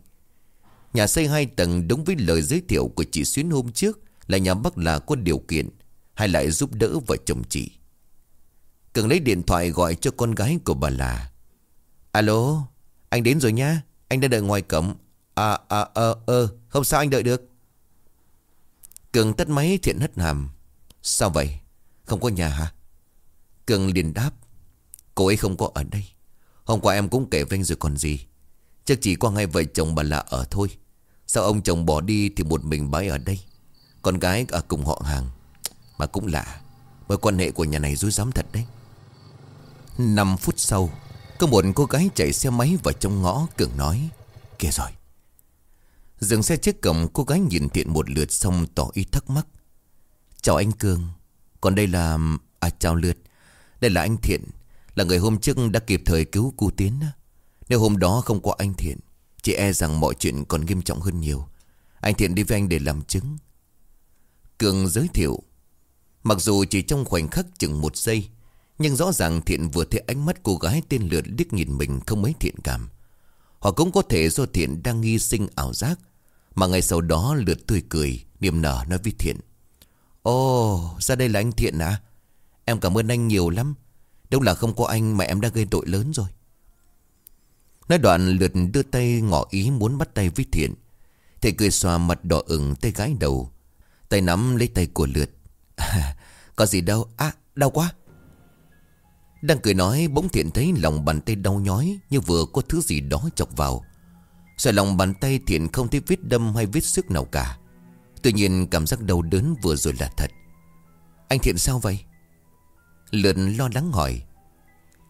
Nhà xây hai tầng đúng với lời giới thiệu của chị Xuyến hôm trước Là nhà bác là có điều kiện Hay lại giúp đỡ vợ chồng chị. Cường lấy điện thoại gọi cho con gái của bà là. Alo Anh đến rồi nha Anh đang đợi ngoài cổng. À à ờ à, ờ Không sao anh đợi được. Cường tắt máy thiện hất hàm. Sao vậy? Không có nhà hả? Cường liền đáp. Cô ấy không có ở đây. Hôm qua em cũng kể với anh rồi còn gì. Chắc chỉ có ngay vợ chồng bà lạ ở thôi. Sao ông chồng bỏ đi thì một mình bái ở đây? Con gái ở cùng họ hàng. Mà cũng lạ. Mối quan hệ của nhà này dối dám thật đấy. 5 phút sau, Có một cô gái chạy xe máy vào trong ngõ, Cường nói, Kìa rồi Dừng xe trước cổng, cô gái nhìn Thiện một lượt xong tỏ ý thắc mắc. Chào anh Cường Còn đây là... À chào lượt. Đây là anh Thiện, Là người hôm trước đã kịp thời cứu cô Tiến Nếu hôm đó không có anh Thiện Chị e rằng mọi chuyện còn nghiêm trọng hơn nhiều. Anh Thiện đi với anh để làm chứng. Cường giới thiệu, Mặc dù chỉ trong khoảnh khắc chừng một giây, Nhưng rõ ràng Thiện vừa thấy ánh mắt cô gái tên lượt liếc nhìn mình không mấy thiện cảm. Hoặc cũng có thể do Thiện đang nghi sinh ảo giác mà ngày sau đó lượt tươi cười, Niềm nở nói với Thiện. Ồ, ra đây là anh Thiện à? Em cảm ơn anh nhiều lắm. Đâu là không có anh mà em đã gây tội lớn rồi. Nói đoạn lượt đưa tay ngỏ ý muốn bắt tay với Thiện. Thầy cười xòa mặt đỏ ửng tay gái đầu. Tay nắm lấy tay của lượt. (laughs) Có gì đâu. À đau quá. Đang cười nói, bỗng Thiện thấy lòng bàn tay đau nhói Như vừa có thứ gì đó chọc vào. Sợ lòng bàn tay Thiện không thấy vết đâm hay vết sức nào cả. Tuy nhiên cảm giác đau đớn vừa rồi là thật. Anh Thiện sao vậy? Lượt lo lắng hỏi.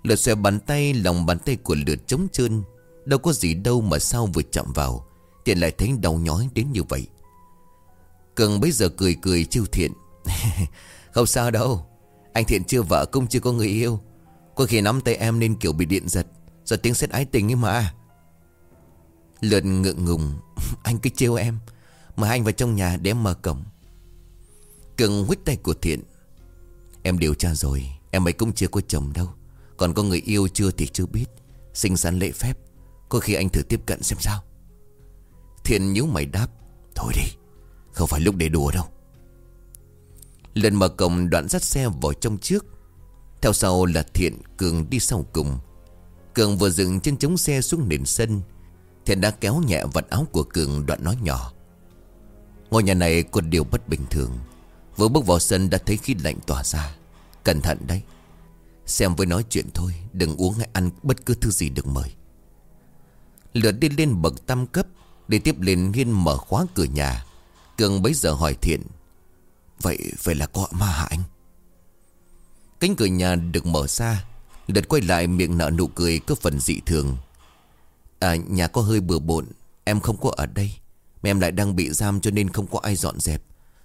Lượt xòe bàn tay, Lòng bàn tay của lượt trống trơn. Đâu có gì đâu mà sao vừa chạm vào Thiện lại thấy đau nhói đến như vậy. Cường bây giờ cười cười chiêu thiện. (laughs) Không sao đâu, Anh Thiện chưa vợ cũng chưa có người yêu. Có khi nắm tay em nên kiểu bị điện giật giờ tiếng xét ái tình ấy mà. Lượt ngượng ngùng. (laughs) Anh cứ trêu em Mời anh vào trong nhà để em mở cổng. Cường huyết tay của Thiện. Em điều tra rồi, Em ấy cũng chưa có chồng đâu. Còn có người yêu chưa thì chưa biết. Xinh xắn lễ phép, Có khi anh thử tiếp cận xem sao. Thiện nhíu mày đáp, Thôi đi, Không phải lúc để đùa đâu. Lần mở cổng đoạn dắt xe vào trong trước. Theo sau là Thiện Cường đi sau cùng. Cường vừa dừng chân chống xe xuống nền sân. Thiện đã kéo nhẹ vật áo của Cường đoạn nói nhỏ. Ngôi nhà này có điều bất bình thường. Vừa bước vào sân đã thấy khí lạnh tỏa ra. Cẩn thận đấy. Xem với nói chuyện thôi, Đừng uống hay ăn bất cứ thứ gì được mời. Lượt đi lên bậc tam cấp Để tiếp lên Hiên mở khóa cửa nhà. Cường bấy giờ hỏi Thiện, Vậy phải là có ma hả anh? Cánh cửa nhà được mở ra, Lượt quay lại miệng nở nụ cười có phần dị thường. À nhà có hơi bừa bộn. Em không có ở đây. Mà em lại đang bị giam cho nên không có ai dọn dẹp.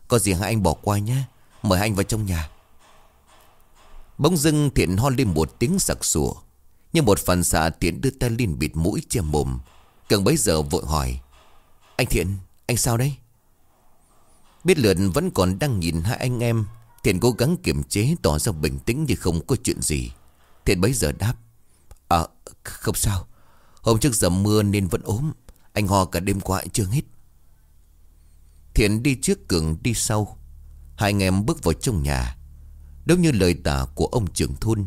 Có gì hai anh bỏ qua nhé Mời anh vào trong nhà. Bỗng dưng thiện ho lên một tiếng sặc sủa nhưng một phần xạ, thiện đưa tay lên bịt mũi che mồm. Cần bấy giờ vội hỏi, Anh thiện, anh sao đấy? Biết lượt vẫn còn đang nhìn hai anh em, Thiện cố gắng kiềm chế tỏ ra bình tĩnh như không có chuyện gì. Thiện bấy giờ đáp À không sao. Hôm trước giờ mưa nên vẫn ốm. Anh ho cả đêm qua chưa hết. Thiện đi trước Cường đi sau. Hai anh em bước vào trong nhà. Đúng như lời tả của ông trưởng thôn,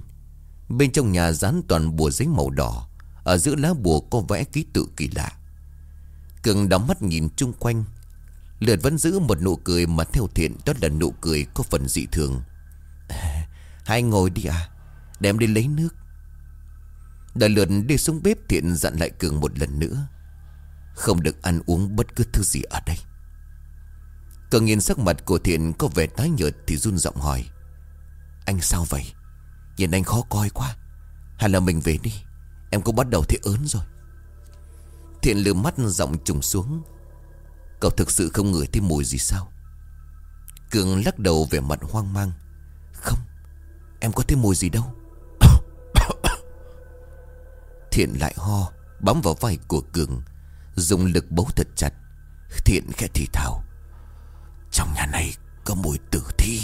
Bên trong nhà dán toàn bùa giấy màu đỏ, Ở giữa lá bùa có vẽ ký tự kỳ lạ. Cường đóng mắt nhìn chung quanh. Lượt vẫn giữ một nụ cười mà theo thiện Đó là nụ cười có phần dị thường. (laughs) Hai ngồi đi à Đem đi lấy nước đã lượt đi xuống bếp thiện dặn lại Cường một lần nữa. Không được ăn uống bất cứ thứ gì ở đây. Cường nhìn sắc mặt của thiện có vẻ tái nhợt Thì run giọng hỏi, Anh sao vậy? Nhìn anh khó coi quá. Hay là mình về đi? Em cũng bắt đầu thấy ớn rồi. Thiện lừa mắt giọng trùng xuống, Cậu thực sự không ngửi thấy mùi gì sao? Cường lắc đầu về mặt hoang mang, Không, Em có thấy mùi gì đâu. Thiện lại ho Bám vào vai của Cường Dùng lực bấu thật chặt. Thiện khẽ thì thào Trong nhà này có mùi tử thi.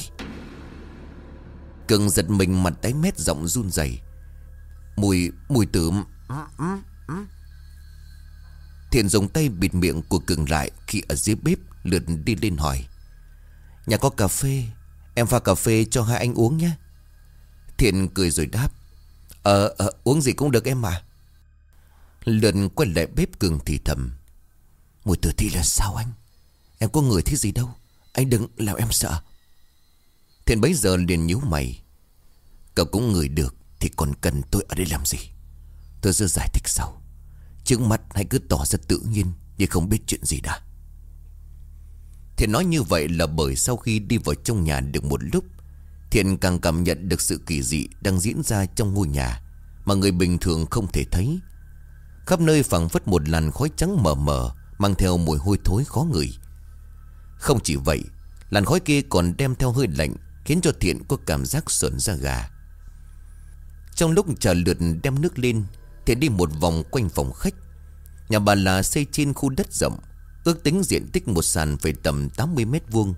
Cường giật mình mặt tái mét giọng run rẩy Mùi, mùi tử Thiện dùng tay bịt miệng của Cường lại Khi ở dưới bếp lượt đi lên hỏi Nhà có cà phê Em pha cà phê cho hai anh uống nhé. Thiện cười rồi đáp Ờ, ờ uống gì cũng được em mà. Lượn quay lại bếp Cường thì thầm, Mùi tử thi là sao anh? Em có người thấy gì đâu, Anh đừng làm em sợ. Thiện bấy giờ liền nhíu mày, Cậu cũng ngửi được Thì còn cần tôi ở đây làm gì? Tôi sẽ giải thích sau. Trước mắt hãy cứ tỏ ra tự nhiên Như không biết chuyện gì đã. Thiện nói như vậy là bởi sau khi đi vào trong nhà được một lúc, Thiện càng cảm nhận được sự kỳ dị đang diễn ra trong ngôi nhà Mà người bình thường không thể thấy. Khắp nơi phẳng phất một làn khói trắng mờ mờ, Mang theo mùi hôi thối khó ngửi. Không chỉ vậy, Làn khói kia còn đem theo hơi lạnh, Khiến cho Thiện có cảm giác sợn ra gà. Trong lúc chờ lượt đem nước lên, Thiện đi một vòng quanh phòng khách. Nhà bà là xây trên khu đất rộng, Ước tính diện tích một sàn phải tầm 80 mét vuông.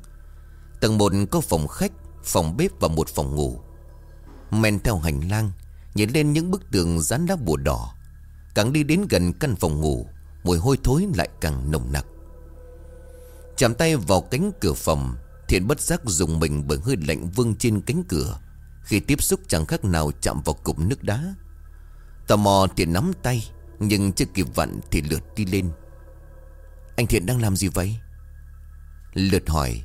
Tầng 1 có phòng khách, Phòng bếp và một phòng ngủ. Men theo hành lang, Nhìn lên những bức tường dán đá bùa đỏ. Càng đi đến gần căn phòng ngủ Mùi hôi thối lại càng nồng nặc. Chạm tay vào cánh cửa phòng Thiện bất giác dùng mình bởi hơi lạnh vương trên cánh cửa. Khi tiếp xúc chẳng khác nào chạm vào cục nước đá. Tò mò Thiện nắm tay Nhưng chưa kịp vặn thì lượt đi lên. Anh Thiện đang làm gì vậy? Lượt hỏi.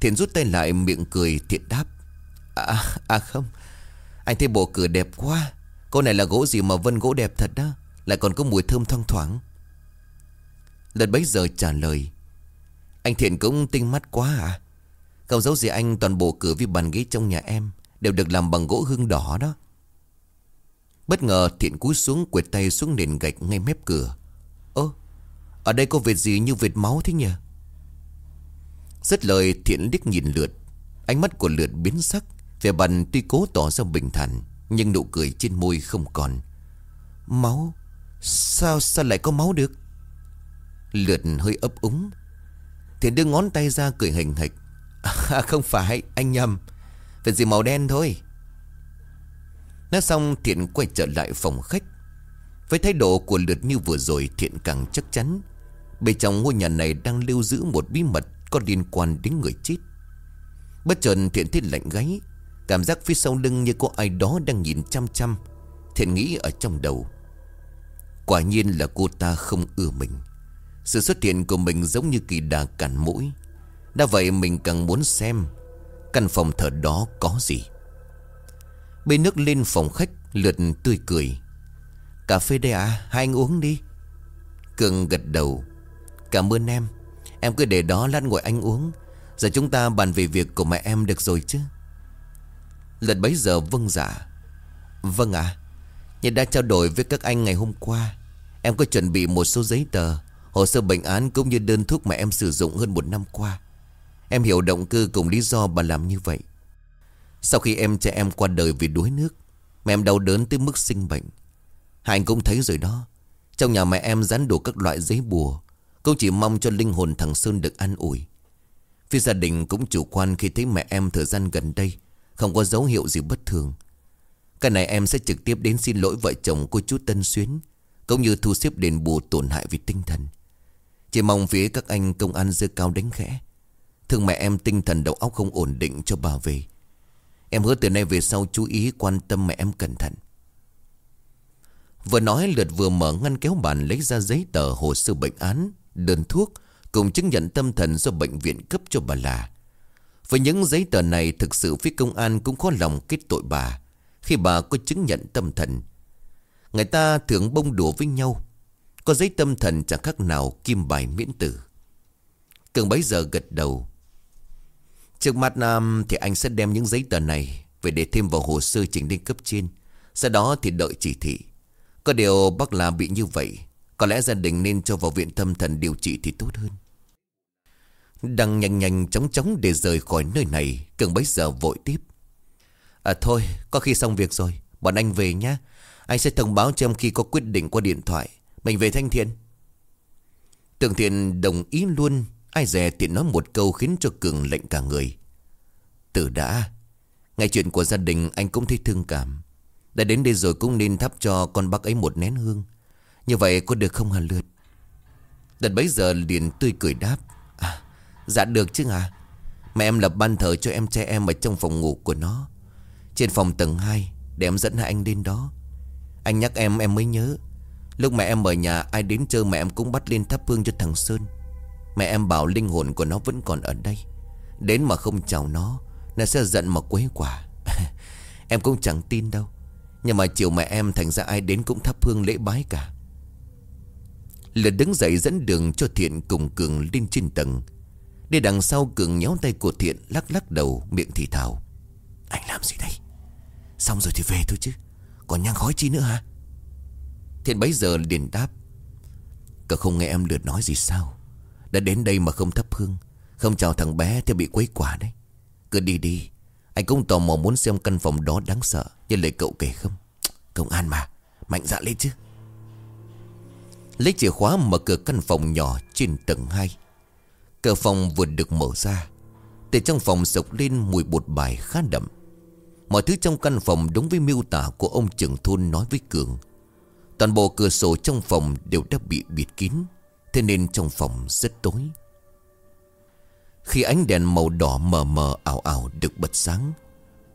Thiện rút tay lại miệng cười Thiện đáp. À, à không Anh thấy bộ cửa đẹp quá. Cô này là gỗ gì mà vân gỗ đẹp thật đó? Lại còn có mùi thơm thoang thoảng. Lần bấy giờ trả lời, Anh Thiện cũng tinh mắt quá à. Không giấu gì anh, toàn bộ cửa với bàn ghế trong nhà em Đều được làm bằng gỗ hương đỏ đó. Bất ngờ Thiện cúi xuống, quệt tay xuống nền gạch ngay mép cửa. Ơ, Ở đây có vệt gì như vệt máu thế nhỉ? Rất lời, Thiện liếc nhìn lượt. Ánh mắt của lượt biến sắc, Vẻ bàn tuy cố tỏ ra bình thản, Nhưng nụ cười trên môi không còn. Máu? Sao sao lại có máu được? Lượt hơi ấp úng. Thiện đưa ngón tay ra cười hình hịch À không phải, anh nhầm. Phải gì màu đen thôi? Nói xong, Thiện quay trở lại phòng khách. Với thái độ của lượt như vừa rồi, Thiện càng chắc chắn. Bên trong ngôi nhà này đang lưu giữ một bí mật Có liên quan đến người chết. Bất chợt, Thiện thấy lạnh gáy. Cảm giác phía sau lưng như có ai đó đang nhìn chăm chăm. Thiện nghĩ ở trong đầu. Quả nhiên là cô ta không ưa mình. Sự xuất hiện của mình giống như kỳ đà cản mũi. Đã vậy mình càng muốn xem Căn phòng thờ đó có gì. Bê nước lên phòng khách Lượt tươi cười. Cà phê đây à Hai anh uống đi. Cường gật đầu. Cảm ơn em Em cứ để đó lát ngồi anh uống. Giờ chúng ta bàn về việc của mẹ em được rồi chứ. Lật bấy giờ vâng dạ. Vâng ạ. à, như đã trao đổi với các anh ngày hôm qua, Em có chuẩn bị một số giấy tờ, Hồ sơ bệnh án cũng như đơn thuốc mà em sử dụng hơn một năm qua. Em hiểu động cơ cùng lý do bà làm như vậy. Sau khi em cha em qua đời vì đuối nước Mẹ em đau đớn tới mức sinh bệnh. Hai anh cũng thấy rồi đó. Trong nhà mẹ em dán đủ các loại giấy bùa, Cũng chỉ mong cho linh hồn thằng Sơn được an ủi. Phía gia đình cũng chủ quan khi thấy mẹ em thời gian gần đây Không có dấu hiệu gì bất thường. Cái này em sẽ trực tiếp đến xin lỗi vợ chồng cô chú Tân Xuyến Cũng như thu xếp đền bù tổn hại về tinh thần. Chỉ mong phía các anh công an dơ cao đánh khẽ. Thương mẹ em tinh thần đầu óc không ổn định cho bà về. Em hứa từ nay về sau chú ý quan tâm mẹ em cẩn thận. Vừa nói lượt vừa mở ngăn kéo bàn lấy ra giấy tờ hồ sơ bệnh án, đơn thuốc cùng chứng nhận tâm thần do bệnh viện cấp cho bà là. Với những giấy tờ này thực sự phía công an cũng khó lòng kết tội bà khi bà có chứng nhận tâm thần. Người ta thường bông đùa với nhau. Có giấy tâm thần chẳng khác nào kim bài miễn tử. Cường bấy giờ gật đầu. Trước mặt nam um, thì anh sẽ đem những giấy tờ này về để thêm vào hồ sơ trình lên cấp trên. Sau đó thì đợi chỉ thị. Có điều bác là bị như vậy, Có lẽ gia đình nên cho vào viện tâm thần điều trị thì tốt hơn Đang nhanh nhanh chóng chóng để rời khỏi nơi này, Cường bấy giờ vội tiếp À thôi, có khi xong việc rồi, Bọn anh về nhé Anh sẽ thông báo cho em khi có quyết định qua điện thoại. Mình về thanh thiện. Tường thiện đồng ý luôn. Ai dè tiện nói một câu khiến cho Cường lệnh cả người. Từ đã ngay chuyện của gia đình anh cũng thấy thương cảm. Đã đến đây rồi cũng nên thắp cho con bác ấy một nén hương. Như vậy có được không hả lượt? Đợt bấy giờ liền tươi cười đáp. À dạ được chứ à Mẹ em lập ban thờ cho em trai em ở trong phòng ngủ của nó. Trên phòng tầng 2 Để em dẫn hai anh đến đó. Anh nhắc em em mới nhớ. Lúc mẹ em ở nhà, ai đến chơi mẹ em cũng bắt lên thắp hương cho thằng Sơn. Mẹ em bảo linh hồn của nó vẫn còn ở đây. Đến mà không chào nó Nó sẽ giận mà quấy quả (laughs) Em cũng chẳng tin đâu. Nhưng mà chiều mẹ em thành ra ai đến cũng thắp hương lễ bái cả. Lượt đứng dậy dẫn đường cho Thiện cùng Cường lên trên tầng. Đi đằng sau Cường nhéo tay của Thiện, lắc lắc đầu, miệng thì thào. Anh làm gì đây? Xong rồi thì về thôi chứ. Còn nhang khói chi nữa hả? Thiện bấy giờ liền đáp. Cậu không nghe em lượt nói gì sao. Đã đến đây mà không thắp hương. Không chào thằng bé thì bị quấy quả đấy. Cứ đi đi. Anh cũng tò mò muốn xem căn phòng đó đáng sợ Như lời cậu kể không? Công an mà. Mạnh dạ lên chứ. Lấy chìa khóa mở cửa căn phòng nhỏ trên tầng 2 Cửa phòng vừa được mở ra. Từ trong phòng sộc lên mùi bột bài khá đậm. Mọi thứ trong căn phòng đúng với miêu tả của ông trưởng thôn nói với Cường. Toàn bộ cửa sổ trong phòng đều đã bị bịt kín, Thế nên trong phòng rất tối. Khi ánh đèn màu đỏ mờ mờ ảo ảo được bật sáng,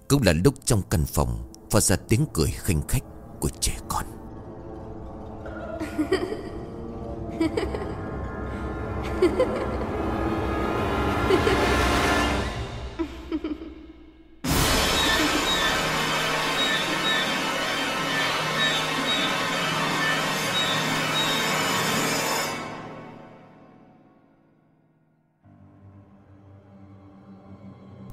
Cũng là lúc trong căn phòng Phát ra tiếng cười khinh khách của trẻ con. (laughs)